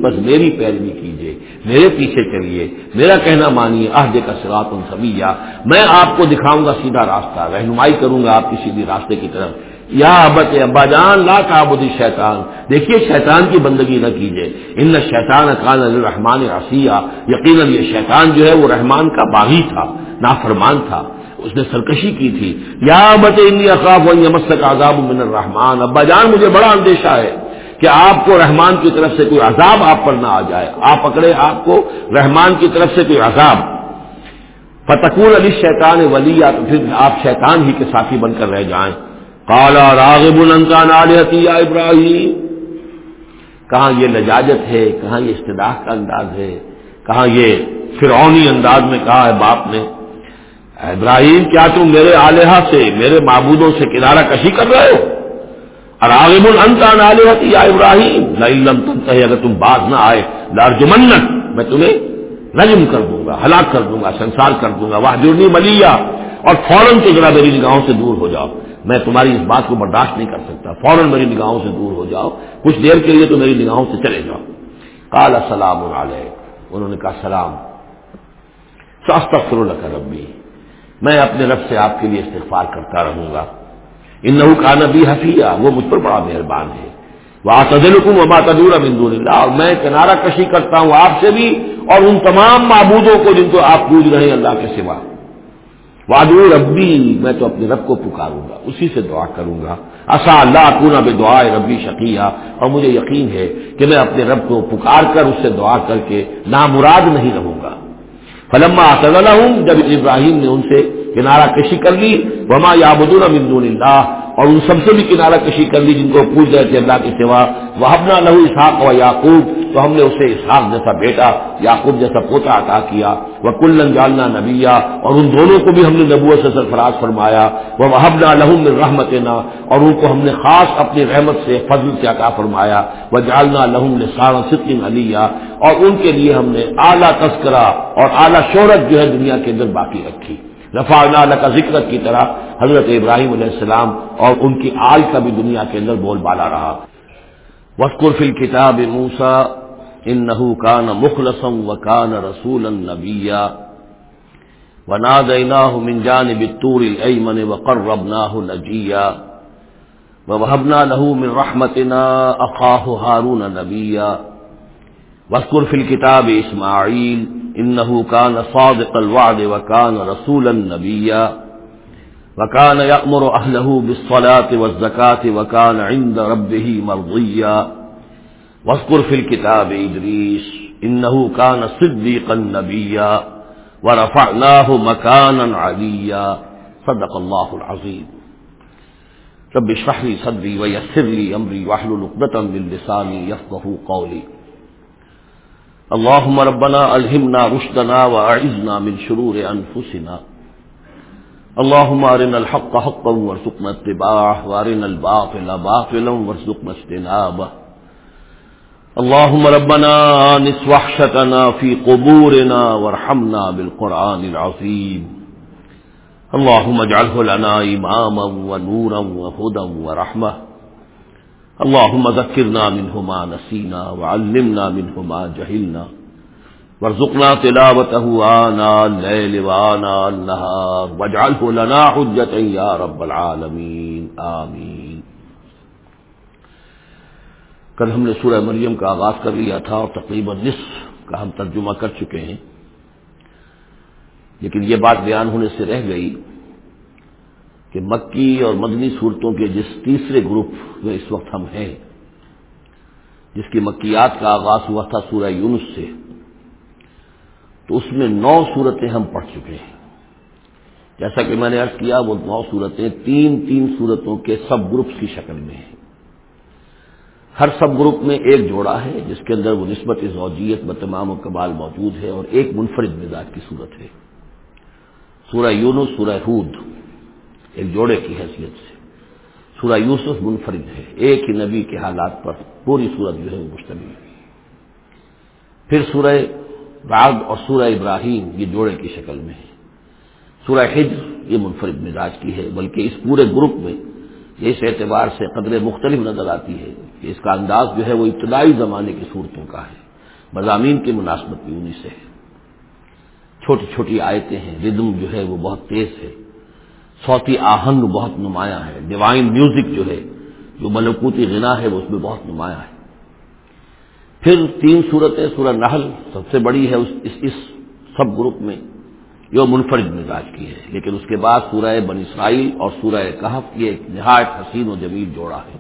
بس میری پیروی کیجیے میرے پیچھے چلیے، میرا کہنا مانیے آہدے کا سرات ان سبیا میں آپ کو دکھاؤں گا سیدھا راستہ، رہنمائی کروں گا آپ کی سیدھی راستے کی طرف۔ یا ابت ابا جان لا کابودی شیطان دیکھیے، شیطان کی بندگی نہ کیجیے ان شیطان کان الرحمان رسیہ یقیناً یہ شیطان جو ہے، وہ رحمان کا باغی تھا، نافرمان تھا۔ اس نے سرکشی کی تھی۔ یا بت اقاف و عذاب من الرحمان ابا جان مجھے بڑا اندیشہ ہے۔ کہ آپ کو رحمان کی طرف سے کوئی عذاب آپ پر نہ آ جائے۔ آپ پکڑے آپ کو رحمان کی طرف سے کوئی عذاب۔ فتقول علی شیطان ولی یا تو پھر آپ شیطان ہی کے ساتھی بن کر رہ جائیں۔ کالا راغب النکان یا ابراہیم کہاں یہ لجاجت ہے، کہاں یہ استداح کا انداز ہے، کہاں یہ فرعونی انداز میں کہا ہے باپ نے۔ ابراہیم، کیا تم میرے آلیہ سے، میرے معبودوں سے کنارہ کشی کر رہے ہو؟ راغب النتا نالحتی یا ابراہیم لم تم کہے اگر تم باز نہ آئے لارجمنت میں تمہیں نجم کر دوں گا، ہلاک کر دوں گا، سنسار کر دوں گا وہ جرنی ملیا اور فوراً تو ذرا میری نگاہوں سے دور ہو جاؤ۔ میں تمہاری اس بات کو برداشت نہیں کر سکتا۔ فوراً میری نگاہوں سے دور ہو جاؤ۔ کچھ دیر کے لیے تو میری نگاہوں سے چلے جاؤ۔ کال السلام علیہ انہوں نے کہا، سلام۔ ساستہ فرول کر ربی۔ میں اپنے رب سے آپ کے لیے استغفار کرتا رہوں گا۔ ان نحو کا نبی حفیہ، وہ مجھ پر بڑا مہربان ہے۔ وہ تدلکم وما تدور بندور اللہ اور میں کنارہ کشی کرتا ہوں آپ سے بھی اور ان تمام معبودوں کو جن کو آپ پوج رہے ہیں اللہ کے سوا۔ وادو ربی میں تو اپنے رب کو پکاروں گا، اسی سے دعا کروں گا۔ اصا اللہ کون بے دعا ربی شکیہ اور مجھے یقین ہے کہ میں اپنے رب کو پکار کر اس سے دعا کر کے نامراد نہیں رہوں گا۔ فلما صلی ہوں جب ابراہیم نے ان سے کنارہ کشی کر لی، وما یا بدون دون اللہ اور ان سب سے بھی کنارہ کشی کر لی جن کو پوچھ رہے تھے اللہ کے سوا۔ وہ اپنا لہو اسحاق و یعقوب تو ہم نے اسے اسحاق جیسا بیٹا، یعقوب جیسا پوتا عطا کیا۔ وہ کلن جالنا نبیا اور ان دونوں کو بھی ہم نے نبوت سے سرفراز فرمایا۔ وہ وحبنا لہم رحمت نا اور ان کو ہم نے خاص اپنی رحمت سے، فضل سے عطا فرمایا۔ وہ جالنا لہم سارا صدق علیہ اور ان کے لیے ہم نے اعلیٰ تذکرہ اور اعلیٰ شہرت جو ہے دنیا کے اندر باقی رکھی۔ رفا کا ذکر کی طرح حضرت ابراہیم علیہ السلام اور ان کی آل کا بھی دنیا کے اندر بول بالا رہا۔ وسکر فل کتاب موسا ان نحو کان مخلصم و کان رسول نبیا۔ و نادنا من جانب الطور الایمن وقربناه نجيا ووهبنا له من رحمتنا اخاه هارون نبيا واذكر في الكتاب اسماعيل انه كان صادق الوعد وكان رسولا نبيا. وكان يأمر أهله بالصلاة والزكاة وكان عند ربه مرضيا. واذكر في الكتاب إدريس إنه كان صديقا نبيا. ورفعناه مكانا عليا. صدق الله العظيم. رب اشرح لي صدري ويسر لي أمري واحلل عقدة من لساني يفقهوا قولي. اللهم ربنا ألهمنا رشدنا وأعذنا من شرور أنفسنا. اللهم أرنا الحق حقا وارزقنا اتباعه، وأرنا الباطل باطلا وارزقنا اجتنابه. اللهم ربنا آنس وحشتنا في قبورنا وارحمنا بالقرآن العظيم. اللهم اجعله لنا إماما ونورا وهدى ورحمة. اللهم ذكرنا منه ما نسينا وعلمنا منه ما جهلنا ورژنا تلاوت آنا اللیل وانا النہار وجعله لنا حجتا یا رب العالمین، آمین۔ کل ہم نے سورہ مریم کا آغاز کر لیا تھا اور تقریباً نصف کا ہم ترجمہ کر چکے ہیں، لیکن یہ بات بیان ہونے سے رہ گئی۔ کہ مکی اور مدنی صورتوں کے جس تیسرے گروپ میں اس وقت ہم ہیں، جس کی مکیات کا آغاز ہوا تھا سورہ یونس سے، تو اس میں نو صورتیں ہم پڑھ چکے ہیں۔ جیسا کہ میں نے ارض کیا، وہ نو صورتیں تین تین صورتوں کے سب گروپس کی شکل میں ہیں۔ ہر سب گروپ میں ایک جوڑا ہے، جس کے اندر وہ نسبت زوجیت بتمام و کبال موجود ہے اور ایک منفرد مزاج کی صورت ہے۔ سورہ یونس، سورہ ہود۔ ایک جوڑے کی حیثیت سے۔ سورہ یوسف منفرد ہے۔ ایک ہی نبی کے حالات پر پوری صورت جو ہے وہ مشتمل ہے۔ پھر سورہ راگ اور سورہ ابراہیم یہ جوڑے کی شکل میں ہے۔ سورہ حجر یہ منفرد مزاج کی ہے، بلکہ اس پورے گروپ میں اس اعتبار سے قدرے مختلف نظر آتی ہے کہ اس کا انداز جو ہے وہ ابتدائی زمانے کی صورتوں کا ہے۔ مضامین کی مناسبت بھی انہیں سے ہے۔ چھوٹی چھوٹی آیتیں ہیں، ردم جو ہے وہ بہت تیز ہے۔ صوتی آہنگ بہت نمایاں ہے۔ ڈیوائن میوزک جو ہے، جو ملکوتی غنا ہے، وہ اس میں بہت نمایاں ہے۔ پھر تین صورتیں، سورہ نحل سب سے بڑی ہے، اس اس سب گروپ میں جو منفرد مزاج کی ہے۔ لیکن اس کے بعد سورہ بن اسرائیل اور سورہ کہف یہ ایک نہایت حسین و جمیل جوڑا ہے۔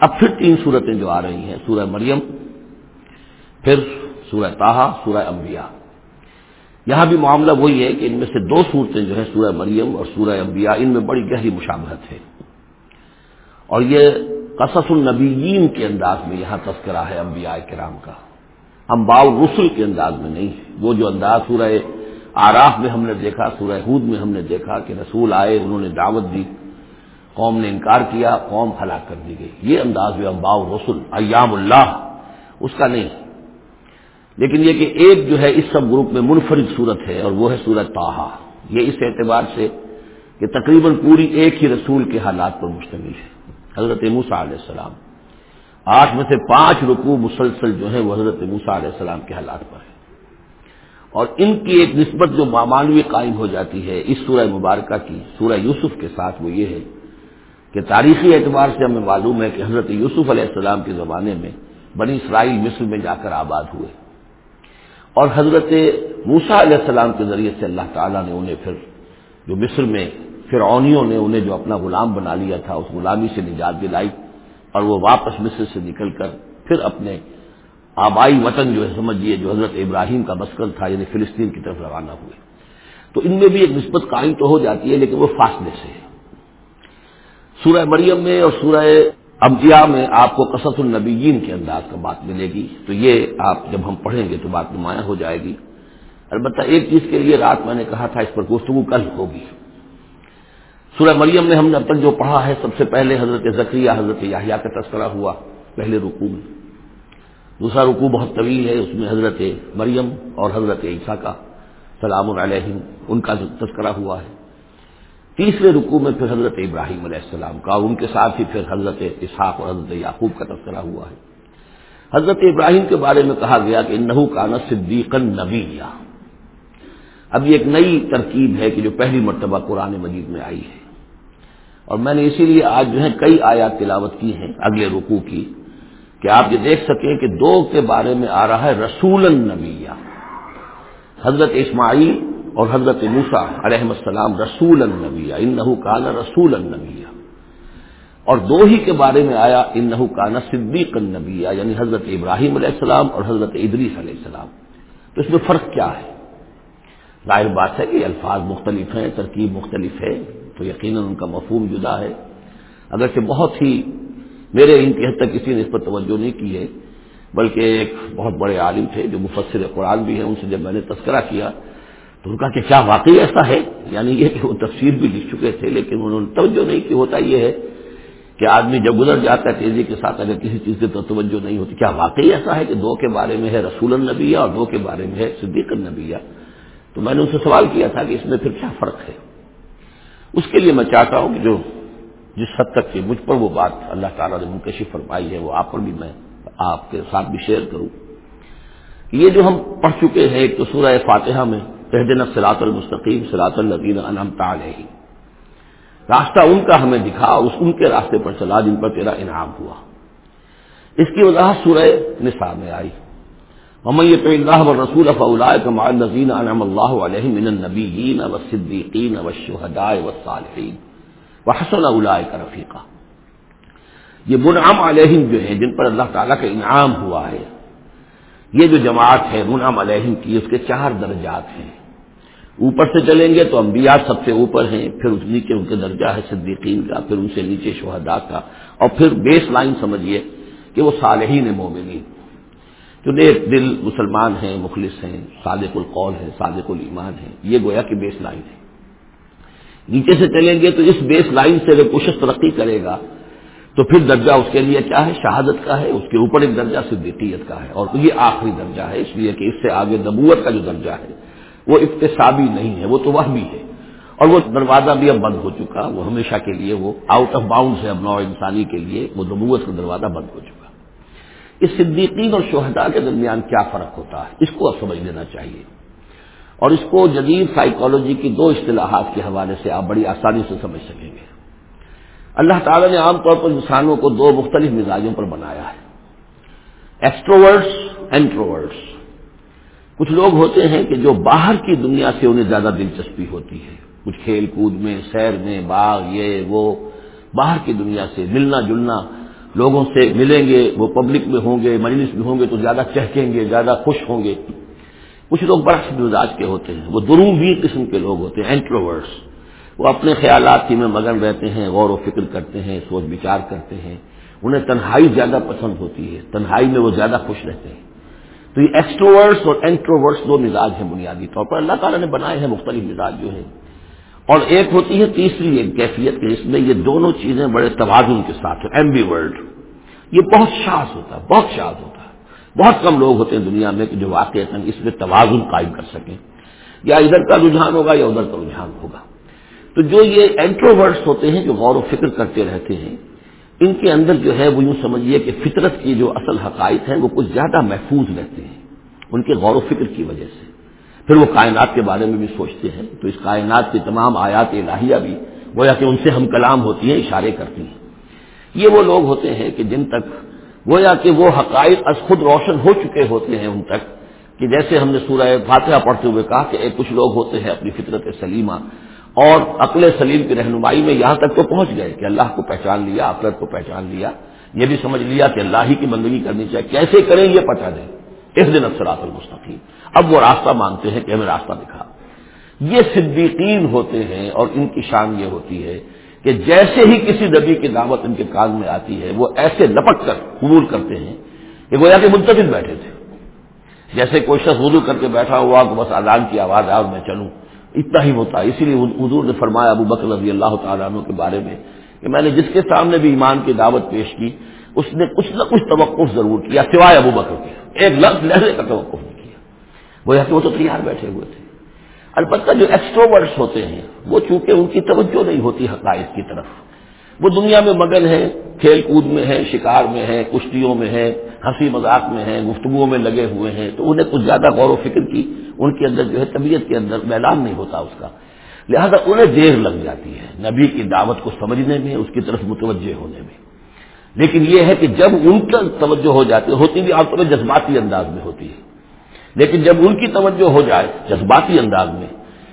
اب پھر تین صورتیں جو آ رہی ہیں، سورہ مریم، پھر سورہ تاہا سورہ انبیاء۔ یہاں بھی معاملہ وہی ہے کہ ان میں سے دو صورتیں جو ہیں سورہ مریم اور سورہ انبیاء، ان میں بڑی گہری مشابہت ہے۔ اور یہ قصص النبیین کے انداز میں یہاں تذکرہ ہے انبیاء کرام کا۔ ہم باؤ رسول کے انداز میں نہیں وہ جو انداز سورہ آراف میں ہم نے دیکھا، سورہ ہود میں ہم نے دیکھا کہ رسول آئے، انہوں نے دعوت دی، قوم نے انکار کیا، قوم ہلاک کر دی گئی۔ یہ انداز جو امباؤ رسول ایام اللہ، اس کا نہیں۔ لیکن یہ کہ ایک جو ہے اس سب گروپ میں منفرد صورت ہے اور وہ ہے سورت تاہا یہ اس اعتبار سے کہ تقریباً پوری ایک ہی رسول کے حالات پر مشتمل ہے۔ حضرت موسا علیہ السلام۔ آٹھ میں سے پانچ رکوع مسلسل جو ہے وہ حضرت موسا علیہ السلام کے حالات پر ہے اور ان کی ایک نسبت جو مانوی قائم ہو جاتی ہے اس سورہ مبارکہ کی، سورہ یوسف کے ساتھ وہ یہ ہے کہ تاریخی اعتبار سے ہمیں معلوم ہے کہ حضرت یوسف علیہ السلام کے زمانے میں بنی اسرائیل مصر میں جا کر آباد ہوئے۔ اور حضرت موسا علیہ السلام کے ذریعے سے اللہ تعالیٰ نے انہیں پھر جو مصر میں فرعونیوں نے انہیں جو اپنا غلام بنا لیا تھا، اس غلامی سے نجات دلائی اور وہ واپس مصر سے نکل کر پھر اپنے آبائی وطن جو ہے سمجھیے جو حضرت ابراہیم کا مسکن تھا یعنی فلسطین کی طرف روانہ ہوئے۔ تو ان میں بھی ایک نسبت قائم تو ہو جاتی ہے، لیکن وہ فاصلے سے ہے۔ سورہ مریم میں اور سورہ ابجیا میں آپ کو قصص النبیین کے انداز کا بات ملے گی۔ تو یہ آپ جب ہم پڑھیں گے تو بات نمایاں ہو جائے گی۔ البتہ ایک چیز کے لیے رات میں نے کہا تھا، اس پر گفتگو کل ہوگی۔ سورہ مریم میں ہم نے اب تک جو پڑھا ہے، سب سے پہلے حضرت ذکریہ حضرت یاہیا کا تذکرہ ہوا، پہلے رکوع میں۔ دوسرا رکوع بہت طویل ہے، اس میں حضرت مریم اور حضرت عیسیٰ کا سلام علیہ ان کا تذکرہ ہوا ہے۔ تیسرے رکوع میں پھر حضرت ابراہیم علیہ السلام کا، ان کے ساتھ ہی پھر حضرت اسحاق اور حضرت یعقوب کا تذکرہ ہوا ہے۔ حضرت ابراہیم کے بارے میں کہا گیا کہ نحو کا صدیق نبی اب یہ ایک نئی ترکیب ہے کہ جو پہلی مرتبہ قرآن مجید میں آئی ہے۔ اور میں نے اسی لیے آج جو ہے کئی آیات تلاوت کی ہیں اگلے رکوع کی کہ آپ یہ دیکھ سکیں کہ دو کے بارے میں آ رہا ہے رسول النبیہ حضرت اسماعیل اور حضرت موسا علیہ السلام رسول النبیہ ان نحو کانا رسول النبیہ اور دو ہی کے بارے میں آیا ان نحو کانا صدیق النبیہ یعنی حضرت ابراہیم علیہ السلام اور حضرت ادریس علیہ السلام۔ تو اس میں فرق کیا ہے؟ ظاہر بات ہے کہ الفاظ مختلف ہیں، ترکیب مختلف ہے، تو یقیناً ان کا مفہوم جدا ہے۔ اگرچہ بہت ہی میرے ان کی حد تک کسی نے اس پر توجہ نہیں کی ہے، بلکہ ایک بہت بڑے عالم تھے جو مفسر قرآن بھی ہیں، ان سے جب میں نے تذکرہ کیا تو ان کا کہ کیا واقعی ایسا ہے؟ یعنی یہ کہ وہ تفسیر بھی لکھ چکے تھے، لیکن انہوں نے توجہ نہیں کی، ہوتا یہ ہے کہ آدمی جب گزر جاتا ہے تیزی کے ساتھ، اگر کسی چیز کی تو توجہ نہیں ہوتی۔ کیا واقعی ایسا ہے کہ دو کے بارے میں ہے رسول النبیہ اور دو کے بارے میں ہے صدیق النبیہ؟ تو میں نے ان سے سوال کیا تھا کہ اس میں پھر کیا فرق ہے؟ اس کے لیے میں چاہتا ہوں کہ جو جس حد تک کہ مجھ پر وہ بات اللہ تعالیٰ نے منکشی فرمائی ہے، وہ آپ پر بھی میں آپ کے ساتھ بھی شیئر کروں۔ یہ جو ہم پڑھ چکے ہیں، ایک تو سورہ فاتحہ میں دن سلاط المستقیم سلاط الدین انعام علیہ راستہ ان کا ہمیں دکھا، اس ان کے راستے پر چلا جن پر تیرا انعام ہوا۔ اس کی وضاحت سورہ نساء میں آئی۔ محمد یہ اللہ و رسول کمال نظین انعام اللہ علیہ من النبیین و صدیقین و شہدائے و صالحین و حسن اللہ کا رفیقہ یہ منعم علیہم جو ہیں، جن پر اللہ تعالیٰ کا انعام ہوا ہے، یہ جو جماعت ہے، منعم علیہم کی، اس کے چار درجات ہیں۔ اوپر سے چلیں گے تو انبیاء سب سے اوپر ہیں، پھر اس نیچے ان کے درجہ ہے صدیقین کا، پھر ان سے نیچے شہداء کا، اور پھر بیس لائن سمجھیے کہ وہ صالحین مومنین۔ جو نیک دل مسلمان ہیں، مخلص ہیں، صادق القول ہیں، صادق الایمان ہیں، یہ گویا کہ بیس لائن ہے نیچے سے چلیں گے تو اس بیس لائن سے اگر کوشش ترقی کرے گا، تو پھر درجہ اس کے لیے کیا ہے؟ شہادت کا ہے، اس کے اوپر ایک درجہ صدیقیت کا ہے، اور یہ آخری درجہ ہے، اس لیے کہ اس سے آگے نبوت کا جو درجہ ہے وہ اقتصابی نہیں ہے، وہ تو وہ بھی ہے۔ اور وہ دروازہ بھی اب بند ہو چکا، وہ ہمیشہ کے لیے وہ آؤٹ آف باؤنڈ ہے اب نو انسانی کے لیے، وہ نبوت کا دروازہ بند ہو چکا۔ اس صدیقین اور شہداء کے درمیان کیا فرق ہوتا ہے؟ اس کو اب سمجھ لینا چاہیے۔ اور اس کو جدید سائیکالوجی کی دو اصطلاحات کے حوالے سے آپ بڑی آسانی سے سمجھ سکیں گے۔ اللہ تعالیٰ نے عام طور پر انسانوں کو دو مختلف مزاجوں پر بنایا ہے۔ ایکسٹروورڈس اینٹروورڈس کچھ لوگ ہوتے ہیں کہ جو باہر کی دنیا سے انہیں زیادہ دلچسپی ہوتی ہے۔ کچھ کھیل کود میں، سیر میں، باغ، یہ، وہ، باہر کی دنیا سے ملنا جلنا، لوگوں سے ملیں گے، وہ پبلک میں ہوں گے، مجلس میں ہوں گے تو زیادہ چہکیں گے، زیادہ خوش ہوں گے۔ کچھ لوگ برف مزاج کے ہوتے ہیں۔ وہ دروی قسم کے لوگ ہوتے ہیں اینٹروورس وہ اپنے خیالات کی میں مگن رہتے ہیں، غور و فکر کرتے ہیں سوچ بچار کرتے ہیں۔ انہیں تنہائی زیادہ پسند ہوتی ہے، تنہائی میں وہ زیادہ خوش رہتے ہیں۔ تو یہ ایکسٹروورس اور اینٹروورس دو مزاج ہیں بنیادی طور پر۔ اللہ تعالیٰ نے بنائے ہیں مختلف مزاج جو ہیں۔ اور ایک ہوتی ہے تیسری ایک کیفیت کے اس میں یہ دونوں چیزیں بڑے توازن کے ساتھ ایم بی ورلڈ یہ بہت شاذ ہوتا ہے، بہت شاذ ہوتا ہے۔ بہت کم لوگ ہوتے ہیں دنیا میں کہ جو واقع اس میں توازن قائم کر سکیں۔ یا ادھر کا رجحان ہوگا یا ادھر کا رجحان ہوگا۔ تو جو یہ اینٹروورٹس ہوتے ہیں جو غور و فکر کرتے رہتے ہیں ان کے اندر جو ہے وہ یوں سمجھیے کہ فطرت کی جو اصل حقائق ہیں وہ کچھ زیادہ محفوظ رہتے ہیں، ان کے غور و فکر کی وجہ سے۔ پھر وہ کائنات کے بارے میں بھی سوچتے ہیں، تو اس کائنات کی تمام آیات الہیہ بھی گویا کہ ان سے ہم کلام ہوتی ہیں، اشارے کرتی ہیں۔ یہ وہ لوگ ہوتے ہیں کہ جن تک گویا کہ وہ حقائق از خود روشن ہو چکے ہوتے ہیں ان تک، کہ جیسے ہم نے سورہ فاتحہ پڑھتے ہوئے کہا کہ کچھ لوگ ہوتے ہیں اپنی فطرت سلیمہ اور عقل سلیم کی رہنمائی میں یہاں تک تو پہنچ گئے کہ اللہ کو پہچان لیا عقلت کو پہچان لیا، یہ بھی سمجھ لیا کہ اللہ ہی کی بندگی کرنی چاہیے۔ کیسے کریں یہ پتا دیں اس دن افسرات المستقیم۔ اب وہ راستہ مانگتے ہیں کہ ہمیں راستہ دکھا۔ یہ صدیقین ہوتے ہیں اور ان کی شان یہ ہوتی ہے کہ جیسے ہی کسی نبی کی دعوت ان کے کان میں آتی ہے، وہ ایسے لپک کر قبول کرتے ہیں کہ وہ کہ منتظر بیٹھے تھے۔ جیسے کوئی شخص وضو کر کے بیٹھا ہوا کہ بس آزاد کی آواز آ میں چلوں۔ اتنا ہی ہوتا ہے۔ اسی لیے حضور نے فرمایا ابو بکر رضی اللہ تعالیٰ عنہ کے بارے میں کہ میں نے جس کے سامنے بھی ایمان کی دعوت پیش کی، اس نے کچھ نہ کچھ توقف ضرور کیا، سوائے ابو بکر کے۔ ایک لفظ لہنے کا توقف نہیں کیا۔ وہ کہ وہ تو تیار بیٹھے ہوئے تھے۔ البتہ جو ایکسٹروورٹس ہوتے ہیں، وہ چونکہ ان کی توجہ نہیں ہوتی حقائق کی طرف وہ دنیا میں مگن ہے کھیل کود میں ہے شکار میں ہے کشتیوں میں ہے ہنسی مذاق میں ہے گفتگو میں لگے ہوئے ہیں۔ تو انہیں کچھ زیادہ غور و فکر کی، ان کے اندر جو ہے طبیعت کے اندر میلان نہیں ہوتا اس کا۔ لہذا انہیں دیر لگ جاتی ہے نبی کی دعوت کو سمجھنے میں، اس کی طرف متوجہ ہونے میں۔ لیکن یہ ہے کہ جب ان کا توجہ ہو جاتی، ہوتی بھی آپ طرح جذباتی انداز میں ہوتی ہے۔ لیکن جب ان کی توجہ ہو جائے جذباتی انداز میں،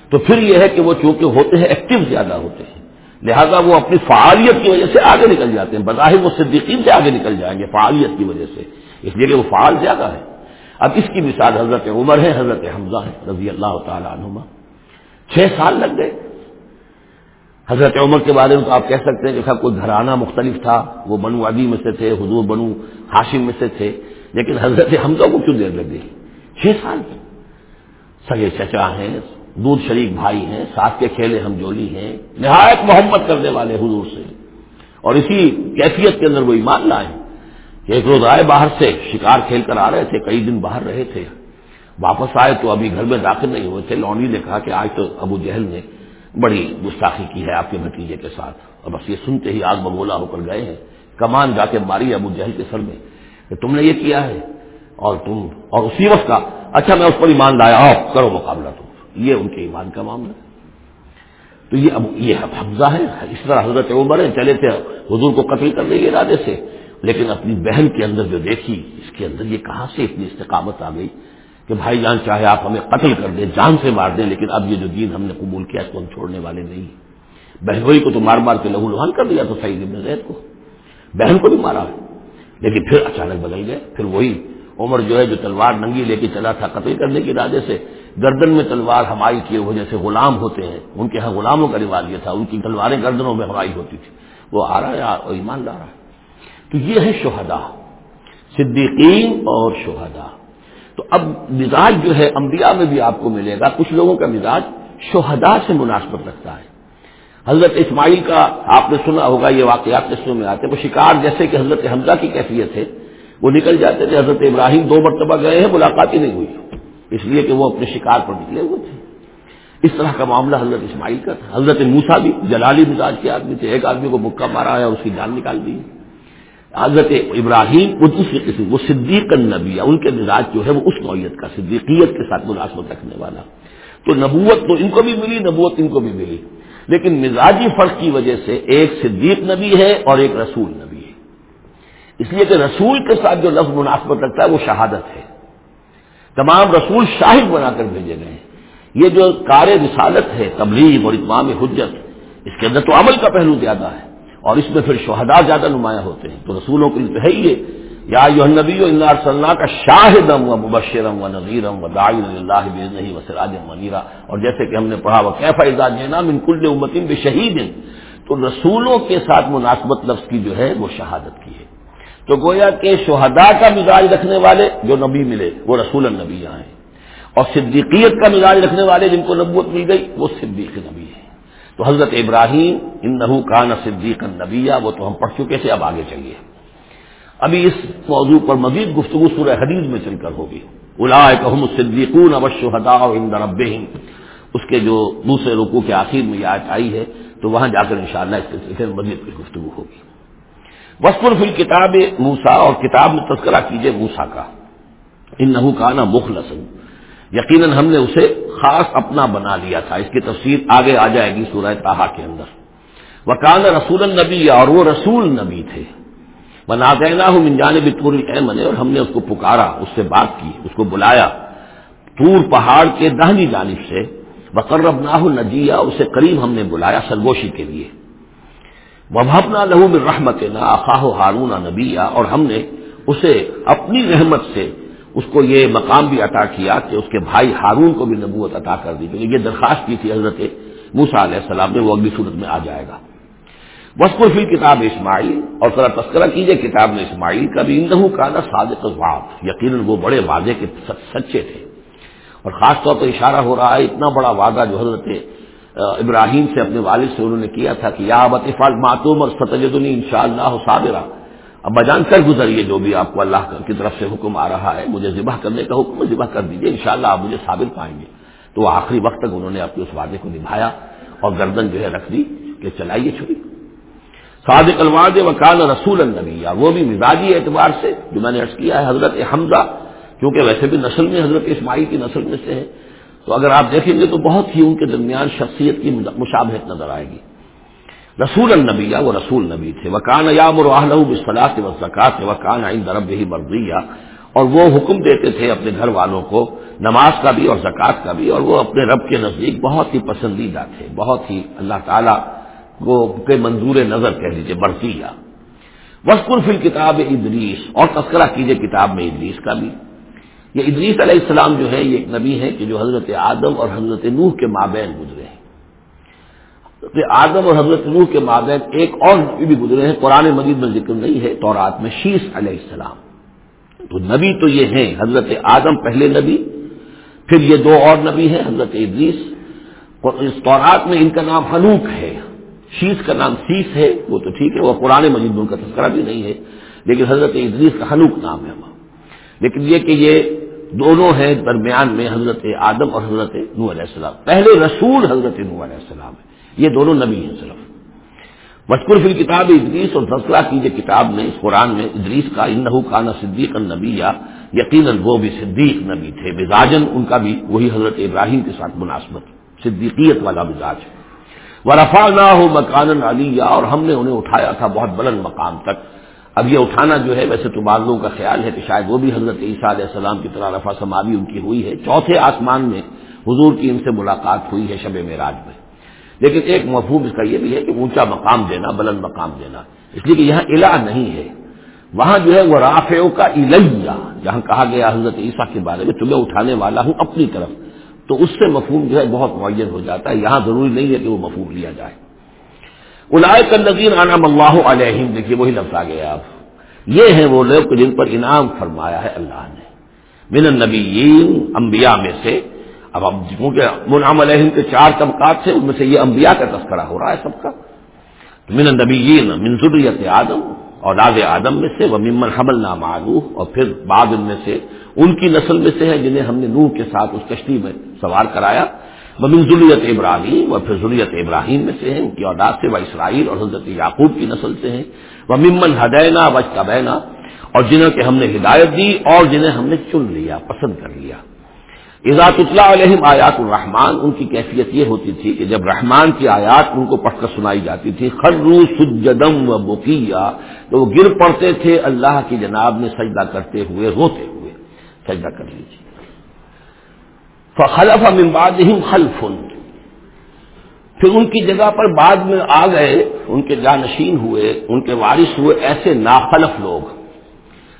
تو پھر یہ ہے کہ وہ چونکہ ہوتے ہیں، ایکٹیو زیادہ ہوتے ہیں۔ لہذا وہ اپنی فعالیت کی وجہ سے آگے نکل جاتے ہیں۔ بظاہر وہ صدیقین سے آگے نکل جائیں گے فعالیت کی وجہ سے۔ اس لیے کہ وہ فعال زیادہ ہے اب اس کی مثال حضرت عمر ہے، حضرت حمزہ ہے، رضی اللہ تعالی عنہما۔ چھ سال لگ گئے۔ حضرت عمر کے بارے میں تو آپ کہہ سکتے ہیں کہ سب کوئی گھرانہ مختلف تھا، وہ بنو ادی میں سے تھے، حضور بنو ہاشم میں سے تھے۔ لیکن حضرت حمزہ کو کیوں دیر لگ گئی؟ چھ سال سگے چچا ہیں۔ دودھ شریک بھائی ہیں، ساتھ کے کھیلے ہم جولی ہیں، نہایت محمد کرنے والے حضور سے۔ اور اسی کیفیت کے اندر وہ ایمان لائے۔ کہ ایک روز آئے باہر سے، شکار کھیل کر آ رہے تھے، کئی دن باہر رہے تھے۔ واپس آئے تو ابھی گھر میں داخل نہیں ہوئے تھے۔ لونی نے کہا کہ آج تو ابو جہل نے بڑی گستاخی کی ہے آپ کے بھتیجے کے ساتھ۔ اور بس یہ سنتے ہی آگ بگولا ہو کر گئے ہیں۔ کمان جا کے ماری ابو جہل کے سر میں کہ تم نے یہ کیا ہے؟ اور تم، اور اسی وقت کا اچھا میں اس پر ایمان لایا، آؤ، کرو مقابلہ تم۔ یہ ان کے ایمان کا معاملہ ہے۔ تو یہ اب یہ حفظہ ہے، اس طرح حضرت عمر ہے چلے تھے حضور کو قتل کرنے کے ارادے سے۔ لیکن اپنی بہن کے اندر جو دیکھی، اس کے اندر یہ کہاں سے اتنی استقامت آ گئی کہ بھائی جان چاہے آپ ہمیں قتل کر دیں، جان سے مار دیں، لیکن اب یہ جو دین ہم نے قبول کیا، اس کو ہم چھوڑنے والے نہیں۔ بہنوئی کو تو مار مار کے لہو لہان کر دیا تو صحیح ابن زید کو۔ بہن کو بھی مارا لیکن پھر اچانک بدل گئے۔ پھر وہی عمر جو ہے، جو تلوار ننگی لے کے چلا تھا قتل کرنے کے ارادے سے گردن میں تلوار ہمائی کیے ہوئے جیسے غلام ہوتے ہیں۔ ان کے ہاں غلاموں کا رواج یہ تھا، ان کی تلواریں گردنوں میں ہمائی ہوتی تھی وہ آ رہا ہے اور ایمان لا رہا ہے؟ تو یہ ہے شہدا صدیقین اور شہدا تو اب مزاج جو ہے انبیاء میں بھی آپ کو ملے گا۔ کچھ لوگوں کا مزاج شہدا سے مناسبت رکھتا ہے۔ حضرت اسماعیل کا آپ نے سنا ہوگا، یہ واقعات قسموں میں آتے وہ شکار جیسے کہ حضرت حمزہ کی کیفیت ہے۔ وہ نکل جاتے تھے، حضرت ابراہیم دو مرتبہ گئے ہیں، ملاقات ہی نہیں ہوئی۔ اس لیے کہ وہ اپنے شکار پر نکلے ہوئے تھے۔ اس طرح کا معاملہ حضرت اسماعیل کا تھا۔ حضرت موسا بھی جلالی مزاج کے آدمی تھے۔ ایک آدمی کو مکہ مارا ہے اور اس کی جان نکال دی۔ حضرت ابراہیم دوسری قسم، وہ صدیق النبی ان کے مزاج جو ہے وہ اس نوعیت کا، صدیقیت کے ساتھ مناسبت رکھنے والا۔ تو نبوت تو ان کو بھی ملی، نبوت ان کو بھی ملی۔ لیکن مزاجی فرق کی وجہ سے ایک صدیق نبی ہے اور ایک رسول نبی ہے۔ اس لیے کہ رسول کے ساتھ جو لفظ مناسبت رکھتا ہے وہ شہادت ہے۔ تمام رسول شاہد بنا کر بھیجے گئے ہیں۔ یہ جو کار رسالت ہے، تبلیغ اور اطمام حجت، اس کے اندر تو عمل کا پہلو زیادہ ہے۔ اور اس میں پھر شہدا زیادہ نمایاں ہوتے ہیں۔ تو رسولوں کے لیے تو ہے ہی یا یو نبی اللہ کا شاہدم و مبشرم و نذیرم و اللہ نہیں و سراج منیرا۔ اور جیسے کہ ہم نے پڑھا وہ کیفا جینا من کل امتین بے شہید تو رسولوں کے ساتھ مناسبت لفظ کی جو ہے، وہ شہادت کی۔ تو گویا کہ شہدا کا مزاج رکھنے والے جو نبی ملے، وہ رسول النبی آئے اور صدیقیت کا مزاج رکھنے والے جن کو نبوت مل گئی، وہ صدیق نبی ہے تو حضرت ابراہیم ان نحو کا نہ صدیق النبیہ وہ تو ہم پڑھ چکے تھے، اب آگے چلیے۔ ابھی اس موضوع پر مزید گفتگو سورہ حدیث میں چل کر ہوگی۔ الاحم صدیقون اب شہدا رب اس کے جو دوسرے رکو کے آخر میں یہ آئی ہے، تو وہاں جا کر انشاءاللہ اس سلسلے میں مزید کچھ گفتگو ہوگی۔ وسپر فل کتاب موسا اور کتاب میں تذکرہ کیجیے موسا کا۔ ان نحو کا نا مخلص یقیناً ہم نے اسے خاص اپنا بنا لیا تھا۔ اس کی تفصیل آگے آ جائے گی سورہ تاہا کے اندر۔ وہ کان رسول النبی اور وہ رسول نبی تھے۔ بنا دینا ہوں منجان بھی پوری اور ہم نے اس کو پکارا، اس سے بات کی، اس کو بلایا۔ تور پہاڑ کے دہنی جانب سے۔ بقرب نہ نجیا اسے قریب ہم نے بلایا سرگوشی کے لیے۔ وبنا لہو میں رحمت نہ ہارون نبیا اور ہم نے اسے اپنی رحمت سے اس کو یہ مقام بھی عطا کیا کہ اس کے بھائی ہارون کو بھی نبوت عطا کر دی، کیونکہ یہ درخواست کی تھی حضرت موسا علیہ السلام نے وہ اگلی صورت میں آ جائے گا۔ وسط فی کتاب اسماعیل اور ذرا تذکرہ کیجیے کتاب میں اسماعیل کا بھی۔ اندہ کا نا صادق واد یقیناً وہ بڑے واضح کے سچے تھے۔ اور خاص طور پر اشارہ ہو رہا ہے، اتنا بڑا وعدہ جو حضرت ابراہیم سے اپنے والد سے انہوں نے کیا تھا کہ یا بطفال معتوم اور فتجدنی ان شاء اللہ صابرہ اب بجان کر گزریے جو بھی آپ کو اللہ کی طرف سے حکم آ رہا ہے، مجھے ذبح کرنے کا حکم ذبح کر دیجیے انشاءاللہ آپ مجھے ثابت پائیں گے۔ تو آخری وقت تک انہوں نے اپنے اس وعدے کو نبھایا اور گردن جو ہے رکھ دی کہ چلائیے چھری۔ صادق الواد وکال رسول النبی۔ وہ بھی مزاجی اعتبار سے، جو میں نے عرض کیا ہے حضرت حمزہ، کیونکہ ویسے بھی نسل میں حضرت اسماعیل کی نسل میں سے ہے۔ تو اگر آپ دیکھیں گے تو بہت ہی ان کے درمیان شخصیت کی مشابہت نظر آئے گی۔ رسول النبی وہ رسول نبی تھے۔ وکان یا مرحل بصلاح و زکات وکان عین درب ہی مرضیہ۔ اور وہ حکم دیتے تھے اپنے گھر والوں کو نماز کا بھی اور زکوٰۃ کا بھی۔ اور وہ اپنے رب کے نزدیک بہت ہی پسندیدہ تھے۔ بہت ہی اللہ تعالیٰ کو کے منظور نظر کہہ لیجیے برقیہ وسکر فل کتاب ادریس اور تذکرہ کیجیے کتاب میں ادریس کا بھی۔ یہ ادریس علیہ السلام جو ہے، یہ ایک نبی ہے کہ جو حضرت آدم اور حضرت نوح کے مابین گزرے ہیں۔ حضرت آدم اور حضرت نوح کے مابین ایک اور نبی بھی گزرے ہیں، قرآن مجید میں ذکر نہیں ہے، تورات میں شیش علیہ السلام۔ تو نبی تو یہ ہیں، حضرت آدم پہلے نبی، پھر یہ دو اور نبی ہیں، حضرت ادریس۔ اس تورات میں ان کا نام حنوک ہے۔ شیش کا نام سیس ہے، وہ تو ٹھیک ہے، وہ قرآن مجید میں ان کا تذکرہ بھی نہیں ہے، لیکن حضرت ادریس کا حنوک نام ہے۔ وہاں لیکن یہ کہ یہ دونوں ہیں درمیان میں حضرت آدم اور حضرت نو علیہ السلام۔ پہلے رسول حضرت نو علیہ السلام ہے یہ دونوں نبی ہیں صرف۔ مشکور فل کتاب ادریس اور تذکرہ کیجیے کتاب میں، اس قرآن میں ادریس کا انہو کا نہ صدیق النبی یا یقیناً وہ بھی صدیق نبی تھے۔ مزاجن ان کا بھی وہی حضرت ابراہیم کے ساتھ مناسبت، صدیقیت والا مزاج۔ وہ رفا نہ ہو مکان علی اور ہم نے انہیں اٹھایا تھا بہت بلند مقام تک۔ اب یہ اٹھانا جو ہے، ویسے تو بعض لوگوں کا خیال ہے کہ شاید وہ بھی حضرت عیسیٰ علیہ السلام کی طرح رفا سماوی ان کی ہوئی ہے۔ چوتھے آسمان میں حضور کی ان سے ملاقات ہوئی ہے شب معراج میں۔ لیکن ایک مفہوم اس کا یہ بھی ہے کہ اونچا مقام دینا، بلند مقام دینا۔ اس لیے کہ یہاں الہ نہیں ہے۔ وہاں جو ہے، وہ رافیو کا الیا جہاں کہا گیا حضرت عیسیٰ کے بارے میں، تمہیں اٹھانے والا ہوں اپنی طرف۔ تو اس سے مفہوم جو ہے، بہت معین ہو جاتا ہے۔ یہاں ضروری نہیں ہے کہ وہ مفہوم لیا جائے۔ الائے کا نظیر عنام اللہ علیہ دیکھیے وہی لفظ آ گیا آپ یہ ہیں وہ لوگ جن پر انعام فرمایا ہے اللہ نے۔ من النبیین، انبیاء میں سے۔ اب اب کیونکہ منعم علیہم کے چار طبقات سے ان میں سے یہ انبیاء کا تذکرہ ہو رہا ہے سب کا۔ من النبیین، من ذریت آدم اور راز آدم میں سے وہ ممن حمل نام اور پھر بعد ان میں سے، ان کی نسل میں سے ہے جنہیں ہم نے نوح کے ساتھ اس کشتی میں سوار کرایا۔ من ضروریت ابراہیم، اور پھر ضروریت ابراہیم میں سے ہیں، ان کی اولاد سے، وہ اسرائیل اور حضرت یعقوب کی نسل سے ہیں۔ وہ ممن ہدینا وج کبینا اور جنہوں کے ہم نے ہدایت دی اور جنہیں ہم نے چن لیا، پسند کر لیا۔ اضاط اطلاع علیہم آیات الرحمان ان کی کیفیت یہ ہوتی تھی کہ جب رحمان کی آیات ان کو پڑھ کر سنائی جاتی تھی خرو سجدم و بکیا تو وہ گر پڑتے تھے، اللہ کی جناب میں سجدہ کرتے ہوئے، روتے ہوئے سجدہ کر لیجیے فخلف امباد خلف. پھر ان کی جگہ پر بعد میں آ گئے، ان کے جانشین ہوئے، ان کے وارث ہوئے، ایسے ناخلف لوگ۔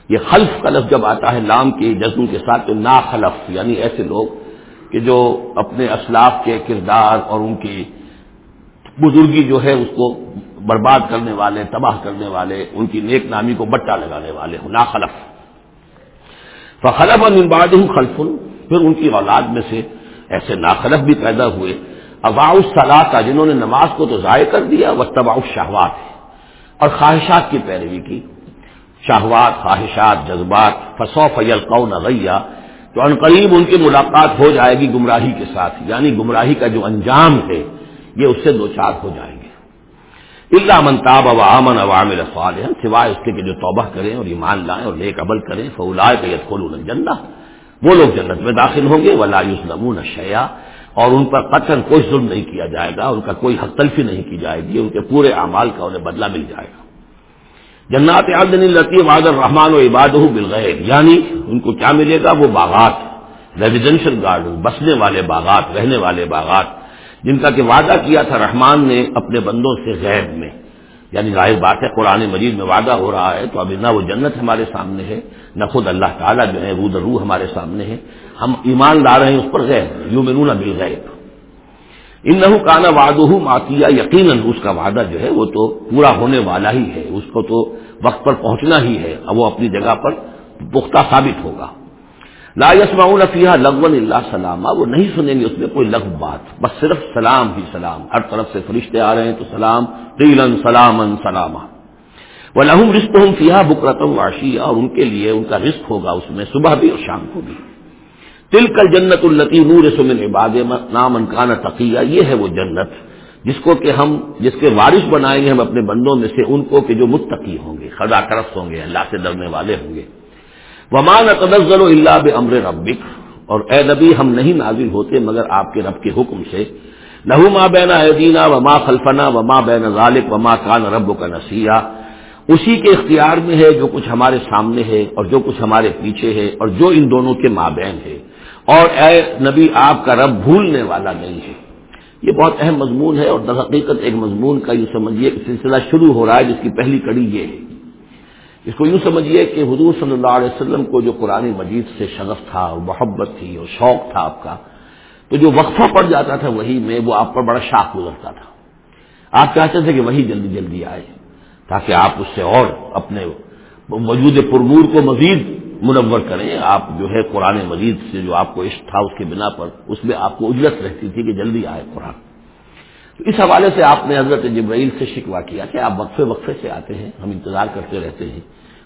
یہ خلف کا لفظ جب آتا ہے لام کے، جزم کے ساتھ، تو نا خلف یعنی ایسے لوگ کہ جو اپنے اسلاف کے کردار اور ان کی بزرگی جو ہے، اس کو برباد کرنے والے، تباہ کرنے والے، ان کی نیک نامی کو بٹا لگانے والے ہوں نا خلف فخلف امباد ہوں خلفن پھر ان کی اولاد میں سے ایسے ناخلف بھی پیدا ہوئے۔ اباؤ صلاح کا جنہوں نے نماز کو تو ضائع کر دیا وہ تباؤ شہوات اور خواہشات کی پیروی کی۔ شہوات، خواہشات، جذبات فسو فیل قون رویہ تو عنقریب ان کی ملاقات ہو جائے گی گمراہی کے ساتھ۔ یعنی گمراہی کا جو انجام ہے، یہ اس سے دو چار ہو جائیں گے۔ اللہ منتاب و امن عوام صالح سوائے اس کے کہ جو توبہ کریں اور ایمان لائیں اور نیک عمل کریں فولائے کا یت کھولوں جنہ وہ لوگ جنت میں داخل ہوں گے، ولا یوسلمون شیا اور ان پر قتل کوئی ظلم نہیں کیا جائے گا، ان کا کوئی حق تلفی نہیں کی جائے گی، ان کے پورے اعمال کا انہیں بدلہ مل جائے گا۔ جنات عدن الرطی واد الرحمان و عباد بالغیر یعنی ان کو کیا ملے گا؟ وہ باغات ریزیڈینشل گارڈن بسنے والے باغات، رہنے والے باغات۔ جن کا کہ وعدہ کیا تھا رحمان نے اپنے بندوں سے غیب میں۔ یعنی ظاہر بات ہے قرآن مجید میں وعدہ ہو رہا ہے تو ابھی نہ وہ جنت ہمارے سامنے ہے، نہ خود اللہ تعالیٰ جو ہے رود روح ہمارے سامنے ہے۔ ہم ایمان لا رہے ہیں، اس پر غیر یوں میں نہ بل ان نہ کانا وعدہ ماتیا یقیناً۔ اس کا وعدہ جو ہے، وہ تو پورا ہونے والا ہی ہے۔ اس کو تو وقت پر پہنچنا ہی ہے۔ اب وہ اپنی جگہ پر پختہ ثابت ہوگا۔ لا یسما فیحہ لغون اللہ سلامہ وہ نہیں سنیں گے اس میں کوئی لغ بات، بس صرف سلام ہی سلام، ہر طرف سے فرشتے آ رہے ہیں تو سلام قیلن سلامن سلامہ وہ لہم رسک ہوں فیحا بکرتم واشیا اور ان کے لیے ان کا رسک ہوگا اس میں، صبح بھی اور شام کو بھی۔ تل کل جنت التی نور سمن عباد نام انکان تقیہ یہ ہے وہ جنت، جس کو کہ ہم، جس کے وارث بنائیں گے ہم اپنے بندوں میں سے ان کو کہ جو متقی ہوں گے خدا کرف ہوں گے، اللہ سے ڈرنے والے ہوں گے۔ ومان تنزل اللہ بمر ربک اور اے نبی ہم نہیں نازل ہوتے مگر آپ کے رب کے حکم سے۔ لہو ماں بینا دینا وما خلفنا وما بین ذالک وما کان رب کا نسیہ اسی کے اختیار میں ہے جو کچھ ہمارے سامنے ہے اور جو کچھ ہمارے پیچھے ہے اور جو ان دونوں کے ماں ہے۔ اور اے نبی آپ کا رب بھولنے والا نہیں ہے۔ یہ بہت اہم مضمون ہے اور در حقیقت ایک مضمون کا یوں سمجھیے سلسلہ شروع ہو رہا ہے جس کی پہلی کڑی یہ ہے۔ اس کو یوں سمجھیے کہ حضور صلی اللہ علیہ وسلم کو جو قرآن مجید سے شغف تھا، اور محبت تھی، اور شوق تھا آپ کا، تو جو وقفہ پڑ جاتا تھا وہی میں وہ آپ پر بڑا شاخ گزرتا تھا۔ آپ چاہتے تھے کہ وہی جلدی جلدی آئے، تاکہ آپ اس سے اور اپنے وجود پرمور کو مزید منور کریں۔ آپ جو ہے قرآن مجید سے جو آپ کو عشق تھا، اس کی بنا پر اس میں آپ کو اجرت رہتی تھی کہ جلدی آئے قرآن۔ تو اس حوالے سے آپ نے حضرت جبرائیل سے شکوا کیا کہ آپ وقفے وقفے سے آتے ہیں، ہم انتظار کرتے رہتے ہیں۔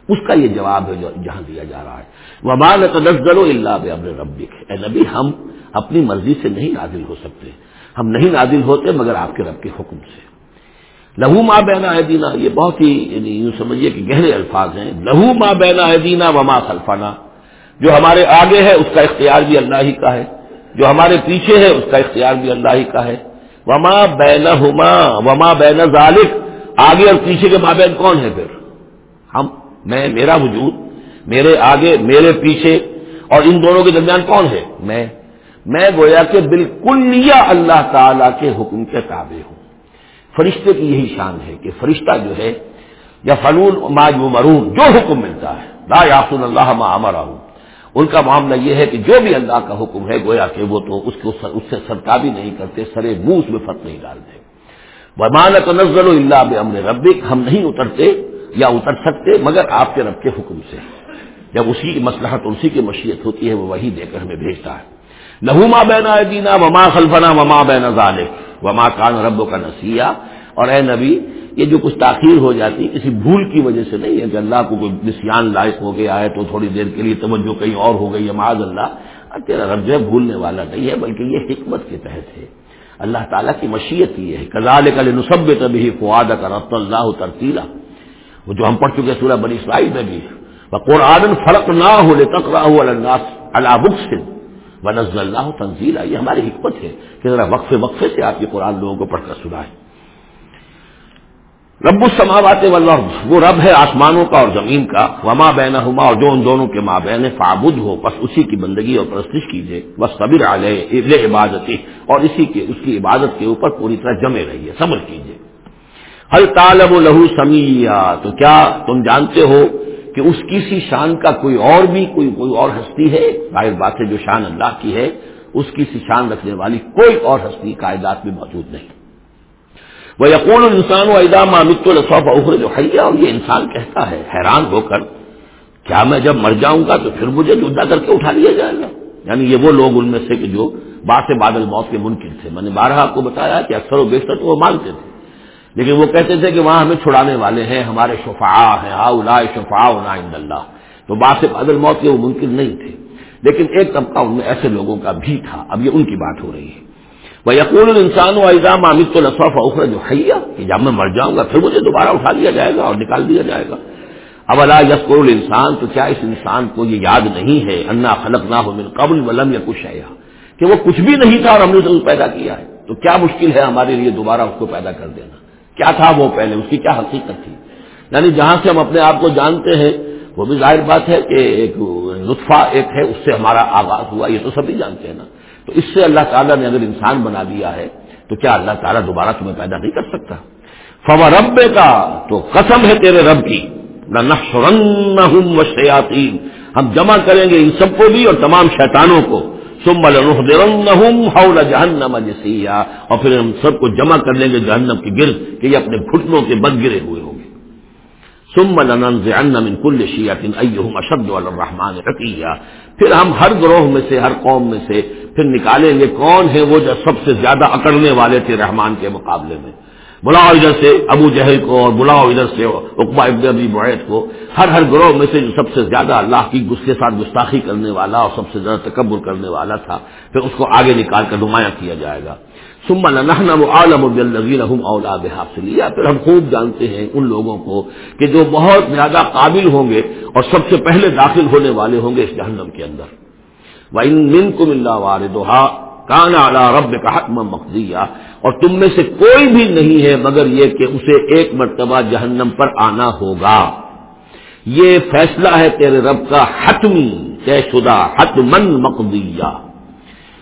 اس کا یہ جواب ہے جو جہاں دیا جا رہا ہے۔ وبال تدزل اللہ ابر ربک اے نبی، ہم اپنی مرضی سے نہیں نازل ہو سکتے۔ ہم نہیں نازل ہوتے مگر آپ کے رب کے حکم سے۔ لہو ماں بینا دینا یہ بہت ہی یعنی یوں سمجھیے کہ گہرے الفاظ ہیں۔ لہو ماں بینا دینا وما خلفانہ جو ہمارے آگے ہے اس کا اختیار بھی اللہ ہی کا ہے۔ جو ہمارے پیچھے ہے اس کا اختیار بھی اللہ ہی کا ہے۔ وما بین وما بین ذالک۔ آگے اور پیچھے کے مابین کون ہے پھر؟ ہم، میں، میرا وجود، میرے آگے، میرے پیچھے اور ان دونوں کے درمیان کون ہے؟ میں میں گویا کہ بالکل اللہ تعالی کے حکم کے تابع ہوں۔ فرشتے کی یہی شان ہے کہ فرشتہ جو ہے یا فنون ماج مرون جو حکم ملتا ہے۔ لا یاسن اللہ امرا ہوں ان کا معاملہ یہ ہے کہ جو بھی اللہ کا حکم ہے، گویا کہ وہ تو اس کو اس سے سرکابی نہیں کرتے، سرے بوس میں فرق نہیں ڈالتے۔ تو نزل اللہ بمر ربک ہم نہیں اترتے یا اتر سکتے مگر آپ کے رب کے حکم سے۔ جب اسی کی مسلحت اسی کی مشیت ہوتی ہے، وہ وہی دے کر ہمیں بھیجتا ہے۔ لہما بینا دینا وما خلفنا وما بین ذالک وما کان رب کا نسیہ اور اے نبی یہ جو کچھ تاخیر ہو جاتی کسی بھول کی وجہ سے نہیں ہے کہ اللہ کو کوئی نسیان لائق ہو گیا ہے تو تھوڑی دیر کے لیے توجہ کہیں اور ہو گئی ہے، معاذ اللہ۔ تیرا رب جو بھولنے والا نہیں ہے، بلکہ یہ حکمت کے تحت ہے۔ اللہ تعالیٰ کی مشیت یہ ہے۔ کزال کل نصب تبھی فواد کا رب اللہ ترتیلا۔ وہ جو ہم پڑھ چکے سورہ بنی اسرائیل میں بھی۔ قرآن فرق نہ ہو لے تک راہ اللہ بک سے اللہ تنزیلا۔ یہ ہماری حکمت ہے کہ ذرا وقفے وقفے سے آپ یہ قرآن لوگوں کو پڑھ کر سنائیں۔ رب السماوات والارض، وہ رب ہے آسمانوں کا اور زمین کا۔ وما بین ہما اور جو ان دونوں کے ماں بین فابد ہو، بس اسی کی بندگی اور پرستش کیجیے بس صبر علیہ ابل عبادت اور اسی کے، اس کی عبادت کے اوپر پوری طرح جمے رہیے، صبر کیجیے ہر طالب و لہو سمیا تو کیا تم جانتے ہو کہ اس کی سی شان کا کوئی اور بھی، کوئی کوئی اور ہستی ہے؟ ظاہر بات ہے جو شان اللہ کی ہے، اس کی سی شان رکھنے والی کوئی اور ہستی کائدات میں موجود نہیں۔ وہ یقون انسان و ادا مامت الصوف اخر جو حیا اور یہ انسان کہتا ہے، حیران ہو کر، کیا میں جب مر جاؤں گا تو پھر مجھے جدا کر کے اٹھا لیا جائے گا؟ یعنی یہ وہ لوگ ان میں سے کہ جو بات بادل موت کے منکر تھے۔ میں نے بارہ آپ کو بتایا کہ اکثر و بیشتر تو وہ مانتے تھے۔ لیکن وہ کہتے تھے کہ وہاں ہمیں چھڑانے والے ہیں، ہمارے شفا ہیں ہا شفا اللہ۔ تو بات بادل موت کے وہ منکر نہیں تھے۔ لیکن ایک طبقہ ان میں ایسے لوگوں کا بھی تھا۔ اب یہ ان کی بات ہو رہی ہے۔ وہ یقول انسان و ایزام عامد تو لصف اخر جو حیا کہ جب میں مر جاؤں گا پھر مجھے دوبارہ اٹھا لیا جائے گا اور نکال دیا جائے گا۔ اب اللہ یسکر انسان تو کیا اس انسان کو یہ یاد نہیں ہے؟ انا خلق نہ ہو من قبل ولم یا کچھ ہے کہ وہ کچھ بھی نہیں تھا اور ہم نے اسے پیدا کیا ہے۔ تو کیا مشکل ہے ہمارے لیے دوبارہ اس کو پیدا کر دینا؟ کیا تھا وہ پہلے؟ اس کی کیا حقیقت تھی؟ یعنی جہاں سے ہم اپنے آپ کو جانتے ہیں، وہ بھی ظاہر بات ہے کہ ایک لطفہ ایک ہے، اس سے ہمارا آغاز ہوا، یہ تو سبھی جانتے ہیں نا۔ تو اس سے اللہ تعالیٰ نے اگر انسان بنا دیا ہے تو کیا اللہ تعالیٰ دوبارہ تمہیں پیدا نہیں کر سکتا؟ فوا رب کا تو قسم ہے تیرے رب کی نہ ہم جمع کریں گے ان سب کو بھی اور تمام شیطانوں کو۔ سم حول جہنم جسیا اور پھر ہم سب کو جمع کر لیں گے جہنم کے گرد، کہ یہ اپنے گھٹنوں کے بد گرے ہوئے ہوں۔ گے سم من کل شیعت ایہم اشد الرحمن رقیہ پھر ہم ہر گروہ میں سے، ہر قوم میں سے پھر نکالیں گے کون ہے وہ جو سب سے زیادہ اکڑنے والے تھے رحمان کے مقابلے میں. بلاؤ ادھر سے ابو جہل کو اور بلاؤ ادھر سے اقبا ابن ابی بعید کو. ہر ہر گروہ میں سے جو سب سے زیادہ اللہ کی گس کے ساتھ گستاخی کرنے والا اور سب سے زیادہ تکبر کرنے والا تھا، پھر اس کو آگے نکال کر نمایاں کیا جائے گا. سما نہ عالم اولاد لیا پھر ہم خوب جانتے ہیں ان لوگوں کو کہ جو بہت زیادہ قابل ہوں گے اور سب سے پہلے داخل ہونے والے ہوں گے اس جہنم کے اندر. من کو ملا وار دوہا کان اعلی رب کا حتم مقدیا اور تم میں سے کوئی بھی نہیں ہے مگر یہ کہ اسے ایک مرتبہ جہنم پر آنا ہوگا. یہ فیصلہ ہے تیرے رب کا حتمی، طے شدہ حتمن مقدیا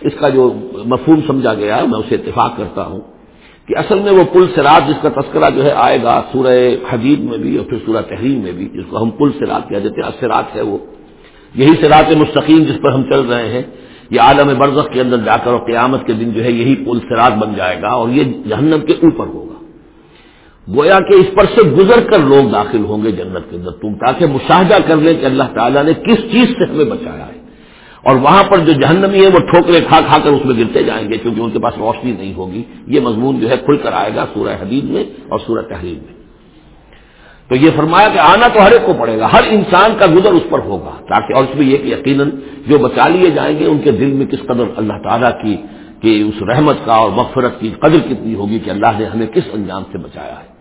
اس کا جو مفہوم سمجھا گیا میں اسے اتفاق کرتا ہوں کہ اصل میں وہ پل سرات جس کا تذکرہ جو ہے آئے گا سورہ حدید میں بھی اور پھر سورہ تحریم میں بھی، جس کو ہم پل سرات کہہ دیتے ہیں اثرات ہے وہ، یہی سرات مستقیم جس پر ہم چل رہے ہیں۔ یہ عالم برزخ کے اندر جا کر اور قیامت کے دن جو ہے یہی پل سرات بن جائے گا اور یہ جہنم کے اوپر ہوگا۔ گویا کہ اس پر سے گزر کر لوگ داخل ہوں گے جنت کے اندر، تم تاکہ مشاہدہ کر لیں کہ اللہ تعالیٰ نے کس چیز سے ہمیں بچایا ہے۔ اور وہاں پر جو جہنمی ہے وہ ٹھوکرے کھا کھا کر اس میں گرتے جائیں گے کیونکہ ان کے پاس روشنی نہیں ہوگی۔ یہ مضمون جو ہے کھل کر آئے گا سورہ حدید میں اور سورہ تحریر میں۔ تو یہ فرمایا کہ آنا تو ہر ایک کو پڑے گا، ہر انسان کا گزر اس پر ہوگا، تاکہ اور اس میں یہ کہ یقیناً جو بچا لیے جائیں گے ان کے دل میں کس قدر اللہ تعالیٰ کی کہ اس رحمت کا اور مغفرت کی قدر کتنی ہوگی کہ اللہ نے ہمیں کس انجام سے بچایا ہے۔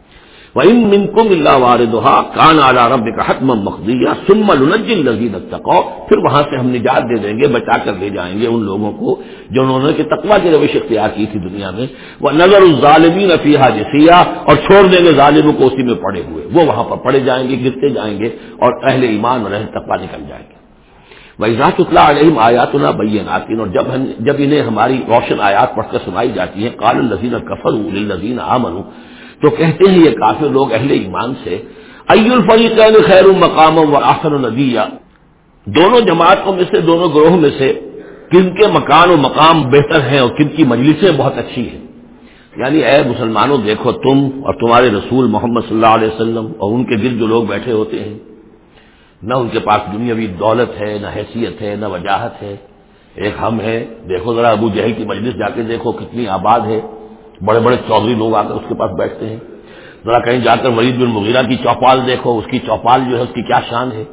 وَإِن مِّنكُمْ إِلَّا وَارِدُهَا كَانَ عَلَى رَبِّكَ حَتْمًا مَّقْضِيًّا ثُمَّ نُنَجِّي الَّذِينَ اتَّقَوْا پھر وہاں سے ہم نجات دے دیں گے، بچا کر لے جائیں گے ان لوگوں کو جنہوں نے کہ تقوی کی روش اختیار کی تھی دنیا میں۔ وہ نظر الظالمین فیہا جسیہ اور چھوڑ دیں گے ظالموں کو اسی میں پڑے ہوئے۔ وہ وہاں پر پڑے جائیں گے، گرتے جائیں گے اور اہل ایمان اور اہل تقوی نکل جائیں گے۔ وَإِذَا تُتْلَى عَلَيْهِمْ آيَاتُنَا بَيِّنَاتٍ اور جب جب انہیں ہماری روشن آیات پڑھ کر سنائی جاتی ہیں قَالَ الَّذِينَ كَفَرُوا لِلَّذِينَ آمَنُوا تو کہتے ہیں یہ کافی لوگ اہل ایمان سے ای الفریقین خیر المقام و آخر الدیہ دونوں جماعتوں میں سے، دونوں گروہوں میں سے کن کے مکان و مقام بہتر ہیں اور کن کی مجلسیں بہت اچھی ہیں؟ یعنی اے مسلمانوں، دیکھو تم اور تمہارے رسول محمد صلی اللہ علیہ وسلم اور ان کے دل جو لوگ بیٹھے ہوتے ہیں، نہ ان کے پاس دنیاوی دولت ہے، نہ حیثیت ہے، نہ وجاہت ہے۔ ایک ہم ہیں، دیکھو ذرا ابو جہل کی مجلس جا کے دیکھو کتنی آباد ہے۔ بڑے بڑے چودھری لوگ آ کر اس کے پاس بیٹھتے ہیں۔ ذرا کہیں جا کر ولید بن مغیرہ کی چوپال دیکھو، اس کی چوپال جو ہے، اس کی کیا شان ہے۔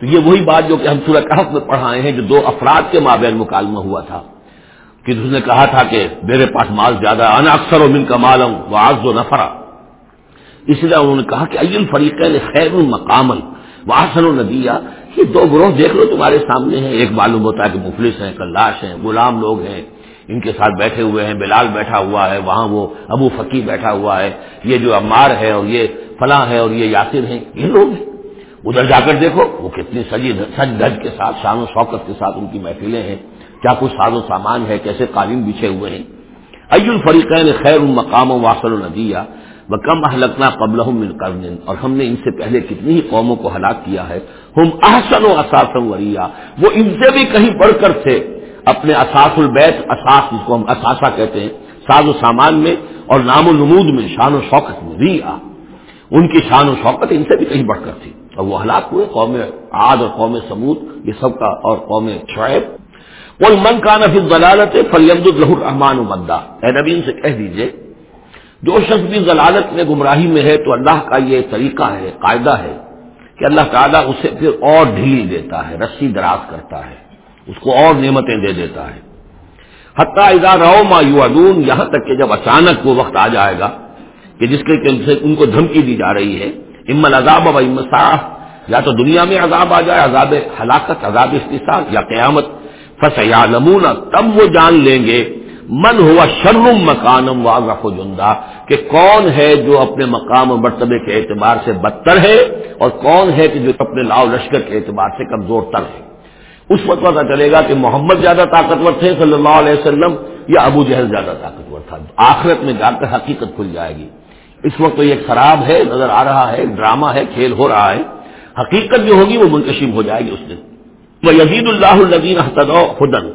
تو یہ وہی بات جو کہ ہم سورہ کہف میں پڑھائے ہیں، جو دو افراد کے مابین مکالمہ ہوا تھا۔ کہ اس نے کہا تھا کہ میرے پاس مال زیادہ انا اکثر و من کا مالم و آز و نفرا۔ اس لیے انہوں نے کہا کہ ائل فریق نے خیر المقامل و و ندیا یہ دو گروہ دیکھ لو تمہارے سامنے ہیں۔ ایک معلوم ہوتا ہے کہ مفلس ہیں، کلاش ہیں، غلام لوگ ہیں۔ ان کے ساتھ بیٹھے ہوئے ہیں، بلال بیٹھا ہوا ہے، وہاں وہ ابو فقی بیٹھا ہوا ہے، یہ جو عمار ہے اور یہ فلاں ہے اور یہ یاسر ہیں، یہ لوگ ہیں۔ ادھر جا کر دیکھو، وہ کتنی سجی سج دھج کے ساتھ، شان و شوقت کے ساتھ ان کی محفلیں ہیں۔ کیا کچھ ساز و سامان ہے، کیسے قالین بچھے ہوئے ہیں۔ ای الفریقین خیر المقام و واصل الدیہ و کم احلقنا قبل کرن اور ہم نے ان سے پہلے کتنی ہی قوموں کو ہلاک کیا ہے۔ ہم احسن و اثاثم وریا، وہ ان سے بھی کہیں بڑھ کر تھے۔ اپنے اساس البیت، اساس جس کو ہم اثاثہ کہتے ہیں، ساز و سامان میں اور نام و نمود میں، شان و شوقت میں ریا ان کی شان و شوقت ان سے بھی کہیں بڑھ کر تھی۔ اور وہ ہلاک ہوئے، قوم عاد اور قوم سمود یہ سب کا اور قوم شعیب۔ کوئی من کا نفی ضلالت فلیمد الرح الرحمان مدا۔ اے نبی سے کہہ دیجیے، جو شخص بھی ضلالت میں گمراہی میں ہے، تو اللہ کا یہ طریقہ ہے، قاعدہ ہے کہ اللہ تعالیٰ اسے پھر اور ڈھیلی دیتا ہے، رسی دراز کرتا ہے۔ اس کو اور نعمتیں دے دیتا ہے۔ حتیٰ ادا رو ما یو ادون یہاں تک کہ جب اچانک وہ وقت آ جائے گا کہ جس کے ان کو دھمکی دی جا رہی ہے امن عذاب و ام صاف یا تو دنیا میں عذاب آ جائے، عذاب ہلاکت، عذاب استحصال یا قیامت۔ فس یا نمونہ تب وہ جان لیں گے، من ہوا شرم مکانم واضح و جندہ کہ کون ہے جو اپنے مقام و مرتبے کے اعتبار سے بدتر ہے، اور کون ہے کہ جو اپنے لاؤ لشکر کے اعتبار سے کمزور تر ہے۔ اس وقت پتا چلے گا کہ محمد زیادہ طاقتور تھے صلی اللہ علیہ وسلم یا ابو جہل زیادہ طاقتور تھا۔ آخرت میں جا کر حقیقت کھل جائے گی۔ اس وقت تو یہ خراب ہے، نظر آ رہا ہے، ڈرامہ ہے، کھیل ہو رہا ہے۔ حقیقت جو ہوگی وہ منکشم ہو جائے گی اس دن۔ وہ یزید اللہ الدین خدن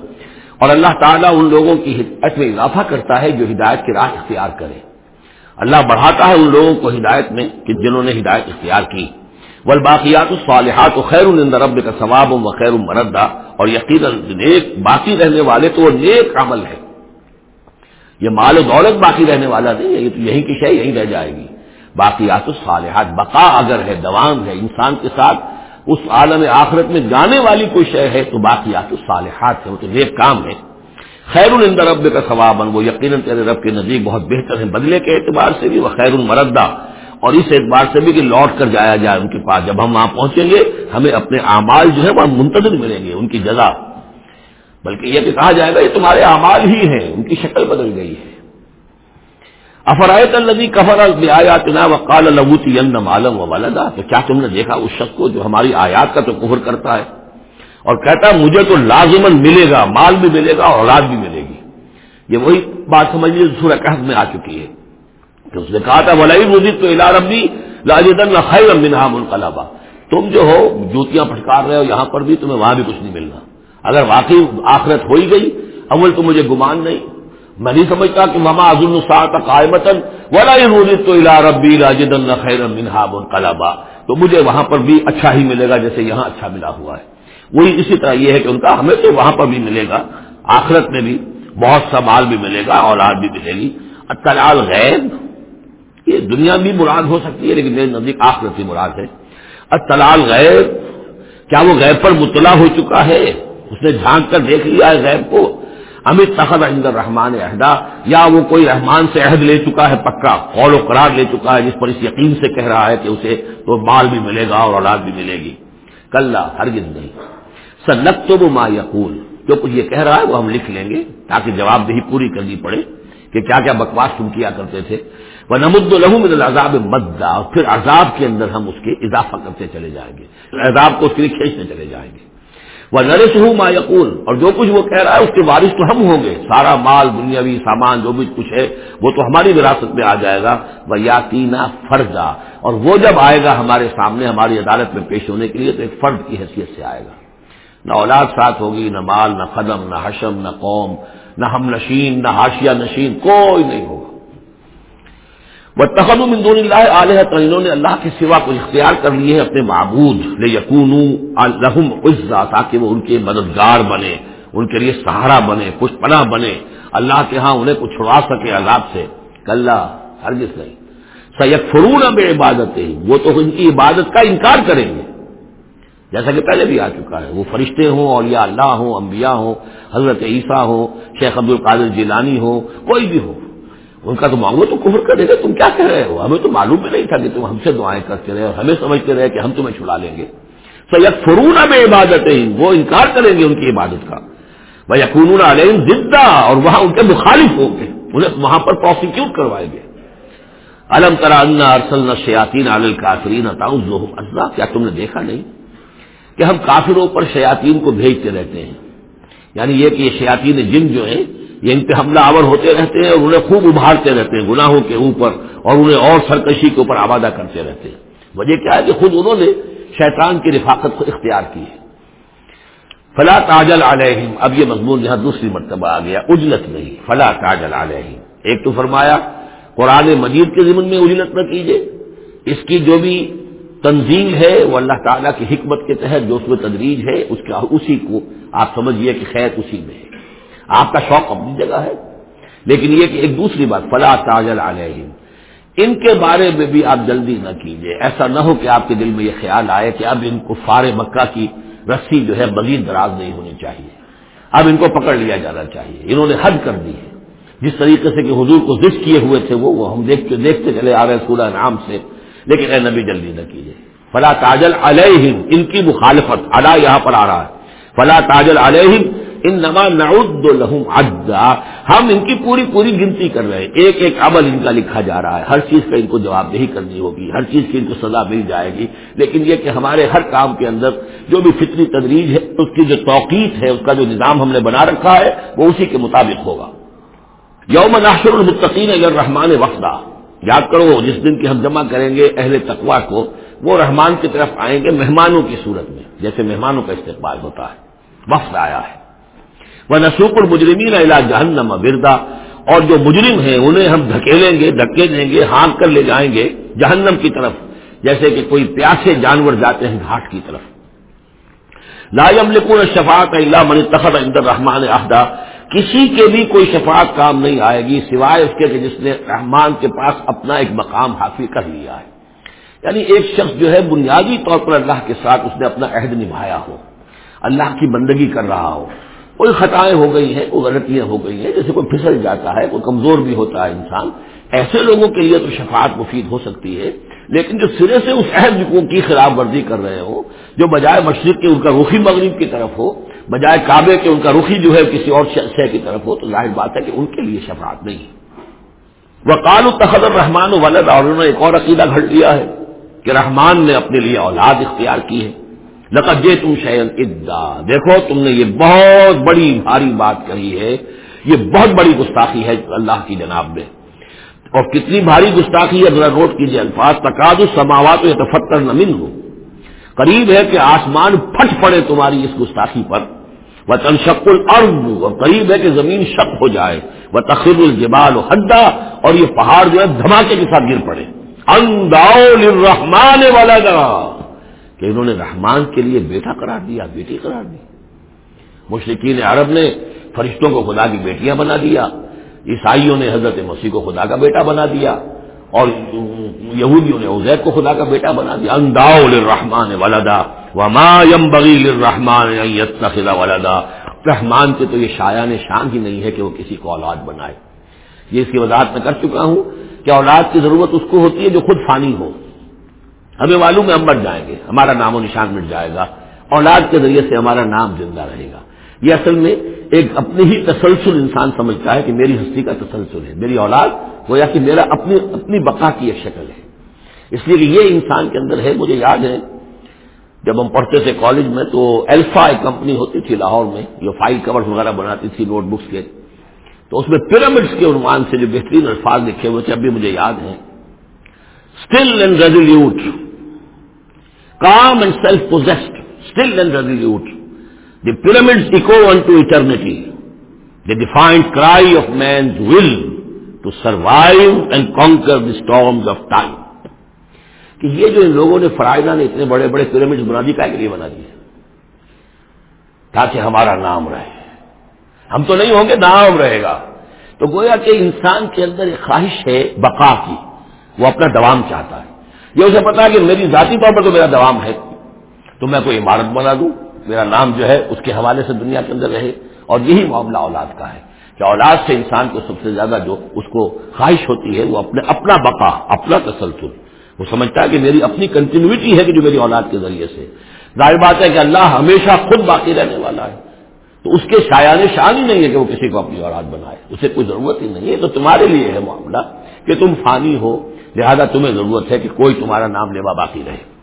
اور اللہ تعالیٰ ان لوگوں کی ہدایت میں اضافہ کرتا ہے جو ہدایت کی راہ اختیار کرے۔ اللہ بڑھاتا ہے ان لوگوں کو ہدایت میں کہ جنہوں نے ہدایت اختیار کی۔ والباقیات الصالحات خیر الند رب کا ثواب و خیر المردہ اور یقینا نیک باقی رہنے والے تو وہ نیک عمل ہے۔ یہ مال و دولت باقی رہنے والا نہیں ہے، یہ تو یہیں کی شے یہیں رہ جائے گی۔ باقیات الصالحات، بقا اگر ہے، دوام ہے، انسان کے ساتھ اس عالم آخرت میں جانے والی کوئی شے ہے تو باقیات الصالحات ہے، وہ تو نیک کام ہے۔ خیر الند رب کا ثواب وہ یقیناً تیرے رب کے نزدیک بہت بہتر ہے بدلے کے اعتبار سے بھی، وہ خیر المردہ اور اس اعتبار سے بھی کہ لوٹ کر جایا جائے ان کے پاس۔ جب ہم وہاں پہنچیں گے، ہمیں اپنے اعمال جو ہے وہ منتظر ملیں گے، ان کی جزا۔ بلکہ یہ کہ کہا جائے گا، یہ تمہارے اعمال ہی ہیں، ان کی شکل بدل گئی ہے۔ افرائت النبی کفر آیاتنا وقال لبوتی عالم و ولدا تو کیا تم نے دیکھا اس شخص کو جو ہماری آیات کا تو کفر کرتا ہے اور کہتا ہے، مجھے تو لازمن ملے گا، مال بھی ملے گا اور اولاد بھی ملے گی۔ یہ وہی بات سمجھ لیجیے سورہ قحط میں آ چکی ہے۔ کہ اس نے کہا تھا ولائی مزید تو الا ربی لاجدن خیر منہا منقلبا۔ تم جو ہو، جوتیاں پھٹکار رہے ہو یہاں پر بھی، تمہیں وہاں بھی کچھ نہیں ملنا۔ اگر واقعی آخرت ہو ہی گئی، اول تو مجھے گمان نہیں۔ میں نہیں سمجھتا کہ مما عظم الساط قائمتن ولائی مزید تو الا ربی لاجدن خیر منہا منقلبا۔ تو مجھے وہاں پر بھی اچھا ہی ملے گا، جیسے یہاں اچھا ملا ہوا ہے۔ وہی اسی طرح یہ ہے کہ ان کا ہمیں تو وہاں پر بھی ملے گا، آخرت میں بھی بہت سا مال بھی ملے گا، اولاد بھی ملے گی۔ اطلاع غیر یہ دنیا بھی مراد ہو سکتی ہے لیکن میرے نزدیک آخرت مراد ہے۔ اطلال غیر کیا وہ غیب پر مطلع ہو چکا ہے؟ اس نے جھانک کر دیکھ لیا ہے غیب کو۔ امت تخت عند الرحمان عہدہ، یا وہ کوئی رحمان سے عہد لے چکا ہے، پکا قول و قرار لے چکا ہے، جس پر اس یقین سے کہہ رہا ہے کہ اسے تو مال بھی ملے گا اور اولاد بھی ملے گی۔ کل ہرگز نہیں۔ سنت تو ما یقول، جو کچھ یہ کہہ رہا ہے وہ ہم لکھ لیں گے تاکہ جواب دہی پوری کرنی پڑے کہ کیا کیا بکواس تم کیا کرتے تھے۔ وہ نمد الحم الزاب مدا، اور پھر عذاب کے اندر ہم اس کے اضافہ کرتے چلے جائیں گے، عذاب کو اس کے لیے کھینچتے چلے جائیں گے۔ وہ نرس ہوں ما یقول، اور جو کچھ وہ کہہ رہا ہے اس کے وارث تو ہم ہوں گے، سارا مال، دنیاوی سامان، جو بھی کچھ ہے، وہ تو ہماری وراثت میں آ جائے گا۔ وہ یاتینا فرضا اور وہ جب آئے گا ہمارے سامنے، ہماری عدالت میں پیش ہونے کے لیے، تو ایک فرد کی حیثیت سے آئے گا۔ نہ اولاد ساتھ ہوگی، نہ مال، نہ قدم، نہ حشم، نہ قوم، نہ ہم نشین، نہ ہاشیا نشین، کوئی نہیں ہوگا۔ وہ تخم مندون اللہ علیہ انہوں نے اللہ کے سوا کو اختیار کر لیے ہے اپنے معبود لے یقون الحم عزا تاکہ وہ ان کے مددگار بنے، ان کے لیے سہارا بنے کچھ پناہ بنے۔ اللہ کے ہاں انہیں کچھ چھڑا سکے عذاب سے۔ کل ہرگز نہیں۔ سید فرون اب عبادت وہ تو ان کی عبادت کا انکار کریں گے۔ جیسا کہ پہلے بھی آ چکا ہے، وہ فرشتے ہوں اور یا اللہ ہوں، انبیاء ہوں، حضرت عیسیٰ ہو شیخ عبد القادر جیلانی ہو کوئی بھی ہو۔ ان کا تو مانگو تو کفر کر دے گا، تم کیا کہہ رہے ہو؟ ہمیں تو معلوم بھی نہیں تھا کہ تم ہم سے دعائیں کرتے رہے اور ہمیں سمجھتے رہے کہ ہم تمہیں چھڑا لیں گے۔ سید فرون میں عبادت وہ انکار کریں گے ان کی عبادت کا۔ بھائی یقون علیہ زدہ اور وہاں ان کے مخالف ہوں گے۔ انہیں وہاں پر پروسیکیوٹ کروائیں گے۔ علم کرا ارسل شیاتین عالل کافرین اللہ، کیا تم نے دیکھا نہیں کہ ہم کافروں پر شیاتین کو بھیجتے رہتے ہیں؟ یعنی یہ کہ یہ شیاتین جن جو ہیں یہ ان پہ حملہ آور ہوتے رہتے ہیں اور انہیں خوب ابھارتے رہتے ہیں، گناہوں کے اوپر اور انہیں اور سرکشی کے اوپر آبادہ کرتے رہتے ہیں۔ وجہ کیا ہے کہ خود انہوں نے شیطان کی رفاقت کو اختیار کی ہے۔ فلا تاجل علیہم۔ اب یہ مضمون یہاں دوسری مرتبہ آ گیا، اجلت نہیں، فلا تاجل علیہم۔ ایک تو فرمایا، قرآن مجید کے ضمن میں اجلت نہ کیجیے اس کی جو بھی تنظیم ہے، وہ اللہ تعالیٰ کی حکمت کے تحت جو اس میں تدریج ہے، اس کا اسی کو آپ سمجھیے کہ خیر اسی میں ہے۔ آپ کا شوق اپنی جگہ ہے۔ لیکن یہ کہ ایک دوسری بات فلاں تاجل علیہم۔ ان کے بارے میں بھی آپ جلدی نہ کیجیے ایسا نہ ہو کہ آپ کے دل میں یہ خیال آئے کہ اب ان کو فار مکہ کی رسی جو ہے مزید دراز نہیں ہونی چاہیے۔ اب ان کو پکڑ لیا جانا چاہیے۔ انہوں نے حد کر دی ہے۔ جس طریقے سے کہ حضور کو ذکر کیے ہوئے تھے وہ ہم دیکھتے دیکھتے چلے آ رہے ہیں سورہ نام سے۔ لیکن اے نبی، جلدی نہ کیجیے فلا تاجل علیہم۔ ان کی مخالفت، ادا یہاں پر آ رہا ہے۔ فلا تاجل علیہم۔ ان نما نعد لہم عدا۔ ہم ان کی پوری پوری گنتی کر رہے ہیں۔ ایک ایک عمل ان کا لکھا جا رہا ہے۔ ہر چیز کا ان کو جواب دہی کرنی ہوگی۔ ہر چیز کی ان کو سزا مل جائے گی۔ لیکن یہ کہ ہمارے ہر کام کے اندر جو بھی فطری تدریج ہے، اس کی جو توقیت ہے، اس کا جو نظام ہم نے بنا رکھا ہے، وہ اسی کے مطابق ہوگا۔ یوم ناشر المتقین اگر رحمان وفدہ یاد کرو، جس دن کی ہم جمع کریں گے اہل تقوا کو، وہ رحمان کی طرف آئیں گے مہمانوں کی صورت میں، جیسے مہمانوں کا استقبال ہوتا ہے۔ وفد آیا ہے۔ وہ نسوق المجرمین علا جہنم وردا اور جو مجرم ہیں، انہیں ہم دھکیلیں گے، دھکے دیں گے، ہانک کر لے جائیں گے جہنم کی طرف، جیسے کہ کوئی پیاسے جانور جاتے ہیں گھاٹ کی طرف۔ لا يملكون شفاعت الا من اتخذ عند الرحمن عہدہ کسی کے بھی کوئی شفاعت کام نہیں آئے گی سوائے اس کے کہ جس نے رحمان کے پاس اپنا ایک مقام حاصل کر لیا ہے۔ یعنی ایک شخص جو ہے، بنیادی طور پر اللہ کے ساتھ اس نے اپنا عہد نبھایا ہو۔ اللہ کی بندگی کر رہا ہو۔ کوئی خطائیں ہو گئی ہیں، کوئی غلطیاں ہو گئی ہیں، جیسے کوئی پھسل جاتا ہے، کوئی کمزور بھی ہوتا ہے انسان، ایسے لوگوں کے لیے تو شفاعت مفید ہو سکتی ہے۔ لیکن جو سرے سے اس عہد کی خلاف ورزی کر رہے ہو جو بجائے مشرق کے ان کا رخی مغرب کی طرف ہو، بجائے کعبے کے ان کا رخی جو ہے کسی اور شہ کی طرف ہو، تو ظاہر بات ہے کہ ان کے لیے شفاعت نہیں۔ وہ کال تخد الرحمان ولد اور انہوں نے ایک اور عقیدہ گھڑ لیا ہے کہ رحمان نے اپنے لیے اولاد اختیار کی ہے۔ لقد جے تم شعین ادا دیکھو، تم نے یہ بہت بڑی بھاری بات کہی ہے، یہ بہت بڑی گستاخی ہے اللہ کی جناب میں۔ اور کتنی بھاری گستاخی ہے، ذرا نوٹ کیجیے الفاظ۔ تقاد السماوات یا تفتر نمن ہو قریب ہے کہ آسمان پھٹ پڑے تمہاری اس گستاخی پر۔ وہ تنشق الارض اور قریب ہے کہ زمین شک ہو جائے۔ وہ تخیر الجبال حدا۔ اور یہ پہاڑ جو ہے، دھماکے کے ساتھ گر پڑے۔ انداؤ رحمان والا کہ انہوں نے رحمان کے لیے بیٹا قرار دیا، بیٹی قرار دی۔ مشرقین عرب نے فرشتوں کو خدا کی بیٹیاں بنا دیا۔ عیسائیوں نے حضرت مسیح کو خدا کا بیٹا بنا دیا۔ اور یہودیوں نے عزیب کو خدا کا بیٹا بنا دیا۔ انداؤ الرحمان ولدا وما یم بغیل الرحمان ولدا۔ رحمان کے تو یہ شایان شان ہی نہیں ہے کہ وہ کسی کو اولاد بنائے۔ یہ اس کی وضاحت میں کر چکا ہوں کہ اولاد کی ضرورت اس کو ہوتی ہے جو خود فانی ہو۔ ہمیں معلوم ہے ہم مر جائیں گے، ہمارا نام و نشان مٹ جائے گا، اولاد کے ذریعے سے ہمارا نام زندہ رہے گا۔ یہ اصل میں ایک اپنے ہی تسلسل انسان سمجھتا ہے کہ میری ہستی کا تسلسل ہے، میری اولاد گویا کہ میرا اپنی اپنی بقا کی ایک شکل ہے۔ اس لیے کہ یہ انسان کے اندر ہے، مجھے یاد ہے، جب ہم پڑھتے تھے کالج میں تو ایلفا ایک کمپنی ہوتی تھی لاہور میں، جو فائل کور وغیرہ بناتی تھی نوٹ بکس کے۔ تو اس میں پیرامڈس کے عنوان سے جو بہترین الفاظ لکھے ہوئے تھے اب بھی مجھے یاد ہیں۔ Still and resolute calm and self possessed still and resolute the pyramid echo one to eternity the defined cry of man's will to survive and conquer the storms of time کہ یہ جو ان لوگوں نے فرائدہ نے اتنے بڑے بڑے پیرامڈ بنا دی کا لیے بنا دیے؟ تاکہ ہمارا نام رہے۔ ہم تو نہیں ہوں گے، نام رہے گا۔ تو گویا کہ انسان کے اندر ایک خواہش ہے، بقا کی۔ وہ اپنا دوام چاہتا ہے۔ یہ اسے پتا ہے کہ میری ذاتی طور پر تو میرا دوام ہے۔ تو میں کوئی عمارت بنا دوں، میرا نام جو ہے اس کے حوالے سے دنیا کے اندر رہے۔ اور یہی معاملہ اولاد کا ہے کہ اولاد سے انسان کو سب سے زیادہ جو اس کو خواہش ہوتی ہے، وہ اپنے اپنا بقا، اپنا تسلسل۔ وہ سمجھتا ہے کہ میری اپنی کنٹینیوٹی ہے کہ جو میری اولاد کے ذریعے سے۔ ظاہر بات ہے کہ اللہ ہمیشہ خود باقی رہنے والا ہے۔ تو اس کے شایان شان ہی نہیں ہے کہ وہ کسی کو اپنی اولاد بنائے۔ اسے کوئی ضرورت ہی نہیں ہے۔ تو تمہارے لیے ہے معاملہ کہ تم فانی ہو لہذا تمہیں ضرورت ہے کہ کوئی تمہارا نام لیوا باقی رہے۔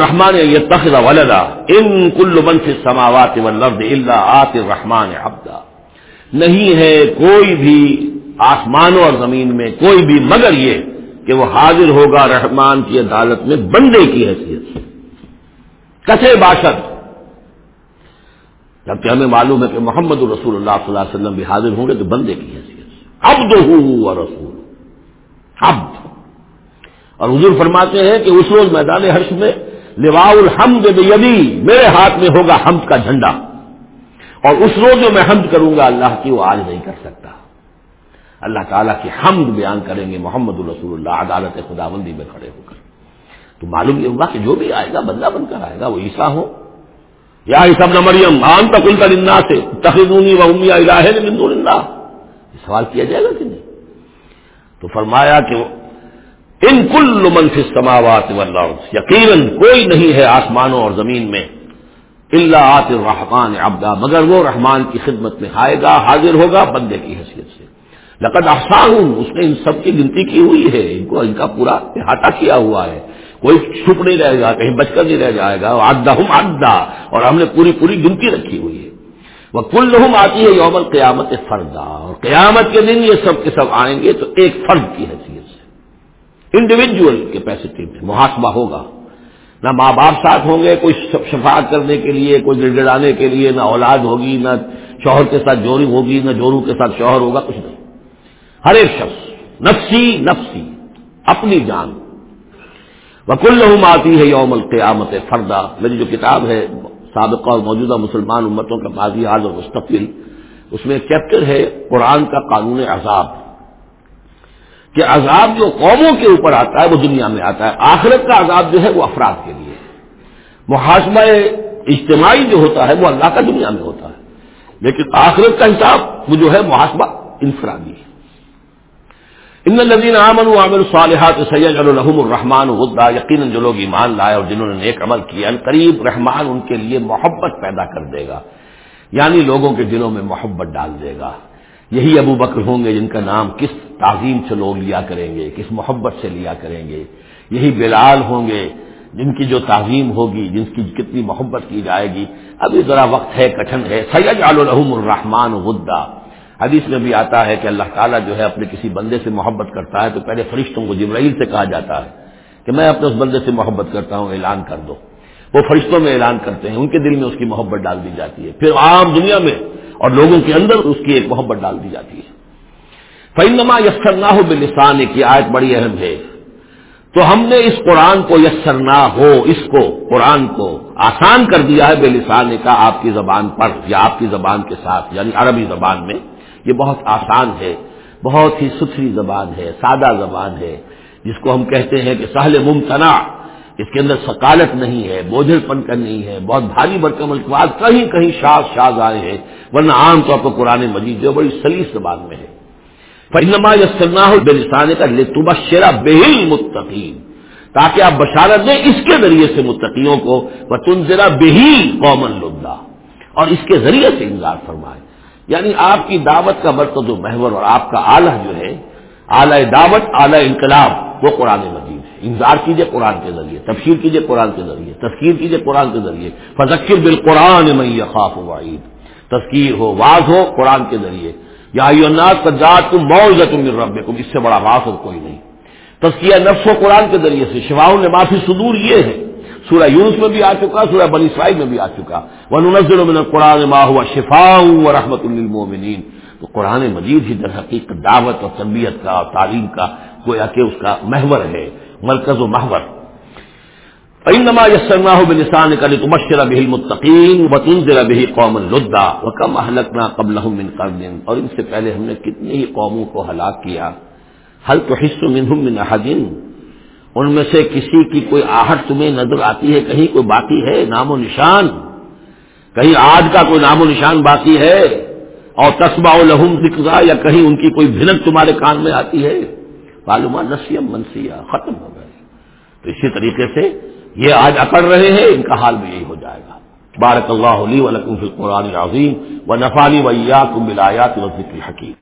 رحمان ان کل سے سماوات آت رحمان ابدا نہیں ہے کوئی بھی آسمانوں اور زمین میں کوئی بھی، مگر یہ کہ وہ حاضر ہوگا رحمان کی عدالت میں بندے کی حیثیت سے۔ کسے باشد۔ جبکہ ہمیں معلوم ہے کہ محمد الرسول اللہ صلی اللہ علیہ وسلم بھی حاضر ہوں گے تو بندے کی حیثیت سے۔ اب دو رسول۔ اب اور حضور فرماتے ہیں کہ اس روز میدان حرش میں لوا الحمد یدی میرے ہاتھ میں ہوگا حمد کا جھنڈا۔ اور اس روز جو میں حمد کروں گا اللہ کی وہ آج نہیں کر سکتا۔ اللہ تعالیٰ کی حمد بیان کریں گے محمد الرسول اللہ، عدالت خدا بندی میں کھڑے ہو کر۔ تو معلوم یہ ہوگا کہ جو بھی آئے گا بندہ بن کر آئے گا، وہ عیسا ہو۔ یا سب مریم آن تک ان کا سے تخدونی و امیا اللہ۔ یہ سوال کیا جائے گا کہ تو فرمایا کہ ان کل منفی سماوات یقیناً کوئی نہیں ہے آسمانوں اور زمین میں اللہ آت الرحمان ابدا مگر وہ رحمان کی خدمت میں آئے گا، حاضر ہوگا بندے کی حیثیت سے۔ لقد آسان ہوں اس نے ان سب کی گنتی کی ہوئی ہے، ان کو ان کا پورا احاطہ کیا ہوا ہے۔ کوئی چھپ نہیں رہ گا، کہیں بچ کر نہیں رہ جائے گا آدا ہوں آدا اور ہم نے پوری پوری گنتی رکھی ہوئی ہے۔ وہ کل آتی ہے یوم قیامت فردا اور قیامت کے دن یہ سب کے سب آئیں گے تو ایک فرد کی حیثیت سے۔ انڈیویجل کیپیسٹی میں محاسبہ ہوگا۔ نہ ماں باپ ساتھ ہوں گے کوئی شفاعت کرنے کے لیے، کوئی گڑ گڑانے کے لیے، نہ اولاد ہوگی، نہ شوہر کے ساتھ جوری ہوگی، نہ جورو کے ساتھ شوہر ہوگا، کچھ نہیں۔ ہر ایک شخص، نفسی نفسی، اپنی جان۔ وکل آتی ہے یوم القیامت فردا۔ میری جو کتاب ہے سابقہ اور موجودہ مسلمان امتوں کا ماضی حال اور مستقبل۔ اس میں ایک چیپٹر ہے قرآن کا قانون عذاب۔ کہ عذاب جو قوموں کے اوپر آتا ہے، وہ دنیا میں آتا ہے۔ آخرت کا عذاب جو ہے، وہ افراد کے لیے۔ محاسبہ اجتماعی جو ہوتا ہے، وہ اللہ کا دنیا میں ہوتا ہے۔ لیکن آخرت کا حساب، وہ جو ہے، محاسبہ انفرادی ہے۔ ان الدین امن عامر صالحات سید الرحم الرحمان غدا. یقیناً جو لوگ ایمان لائے اور جنہوں نے نیک عمل کیا قریب رحمان ان کے لیے محبت پیدا کر دے گا یعنی لوگوں کے دلوں میں محبت ڈال دے گا۔ یہی ابو بکر ہوں گے جن کا نام کس تعظیم سے لوگ لیا کریں گے، کس محبت سے لیا کریں گے۔ یہی بلال ہوں گے جن کی جو تعظیم ہوگی، جن کی کتنی محبت کی جائے گی۔ ابھی ذرا وقت ہے، کٹھن ہے۔ سید الرحم الرحمان غدا۔ حدیث میں بھی آتا ہے کہ اللہ تعالیٰ جو ہے اپنے کسی بندے سے محبت کرتا ہے تو پہلے فرشتوں کو جبرائیل سے کہا جاتا ہے کہ میں اپنے اس بندے سے محبت کرتا ہوں، اعلان کر دو۔ وہ فرشتوں میں اعلان کرتے ہیں، ان کے دل میں اس کی محبت ڈال دی جاتی ہے۔ پھر عام دنیا میں اور لوگوں کے اندر اس کی ایک محبت ڈال دی جاتی ہے۔ فینما یسر نہ ہو بلسان کی آیت بڑی اہم ہے۔ تو ہم نے اس قرآن کو یسر نہ ہو، اس کو، قرآن کو آسان کر دیا ہے بے لسان کا، آپ کی زبان پر یا آپ کی زبان کے ساتھ یعنی عربی زبان میں۔ یہ بہت آسان ہے، بہت ہی ستھری زبان ہے، سادہ زبان ہے، جس کو ہم کہتے ہیں کہ سہل ممتنا اس کے اندر سکالت نہیں ہے بوجھل پن کا نہیں ہے، بہت بھاری برکم الفاظ کہیں کہیں شاز شاز آئے ہیں، ورنہ عام طور پر قرآن مجید جو بڑی سلیس زبان میں ہے۔ فرنما یسنا بلسان کا لتبشرا بہل متقین تاکہ آپ بشارت دیں اس کے ذریعے سے متقیوں کو وہ تم ذرا بہی قومن لدا اور اس کے ذریعے سے انذار فرمائے۔ یعنی آپ کی دعوت کا مرکز و محور اور آپ کا آلہ جو ہے اعلی دعوت اعلی انقلاب، وہ قرآن مجید ہے۔ انذار کیجیے قرآن کے ذریعے تفصیل کیجیے قرآن کے ذریعے، تذکیر کیجیے قرآن کے ذریعے۔ فذکر بالقرآن من یخاف وعید۔ تذکیر ہو واض ہو قرآن کے ذریعے۔ یا الناس جات تم موز تم رب اس سے بڑا واضح کوئی نہیں۔ تذکیہ نفس و قرآن کے ذریعے سے شفاؤں نے معافی صدور یہ ہے۔ سورہ یونس میں بھی آ چکا، سورہ بنی اسرائیل میں بھی آ چکا۔ وہ نزل من قرآن ما ہوا شفاؤں و رحمت للمؤمنین تو قرآن مجید ہی در حقیقت دعوت اور تربیت کا اور تعلیم کا، گویا کہ اس کا محور ہے، مرکز و محور۔ اینما یسرنا بلسان کا لتبشر به المتقین وتنذر به قوم لدا۔ وكم اهلكنا قبلهم من قرن۔ اور ان سے پہلے ہم نے کتنی ہی قوموں کو ہلاک کیا۔ حل تو حص منہم من احدین ان میں سے کسی کی کوئی آہٹ تمہیں نظر آتی ہے، کہیں کوئی باقی ہے، نام و نشان؟ کہیں آج کا کوئی نام و نشان باقی ہے؟ اور تسبا لہم ذکر یا کہیں ان کی کوئی بھنک تمہارے کان میں آتی ہے؟ معلومات نسیم منسیا ختم ہو گئے۔ تو اسی طریقے سے یہ آج اکڑ رہے ہیں، ان کا حال بھی یہی ہو جائے گا۔ بارک اللہ علی ولکم فی القرآن العظیم و نفانی ویا کم بلایات و ذکر حکیم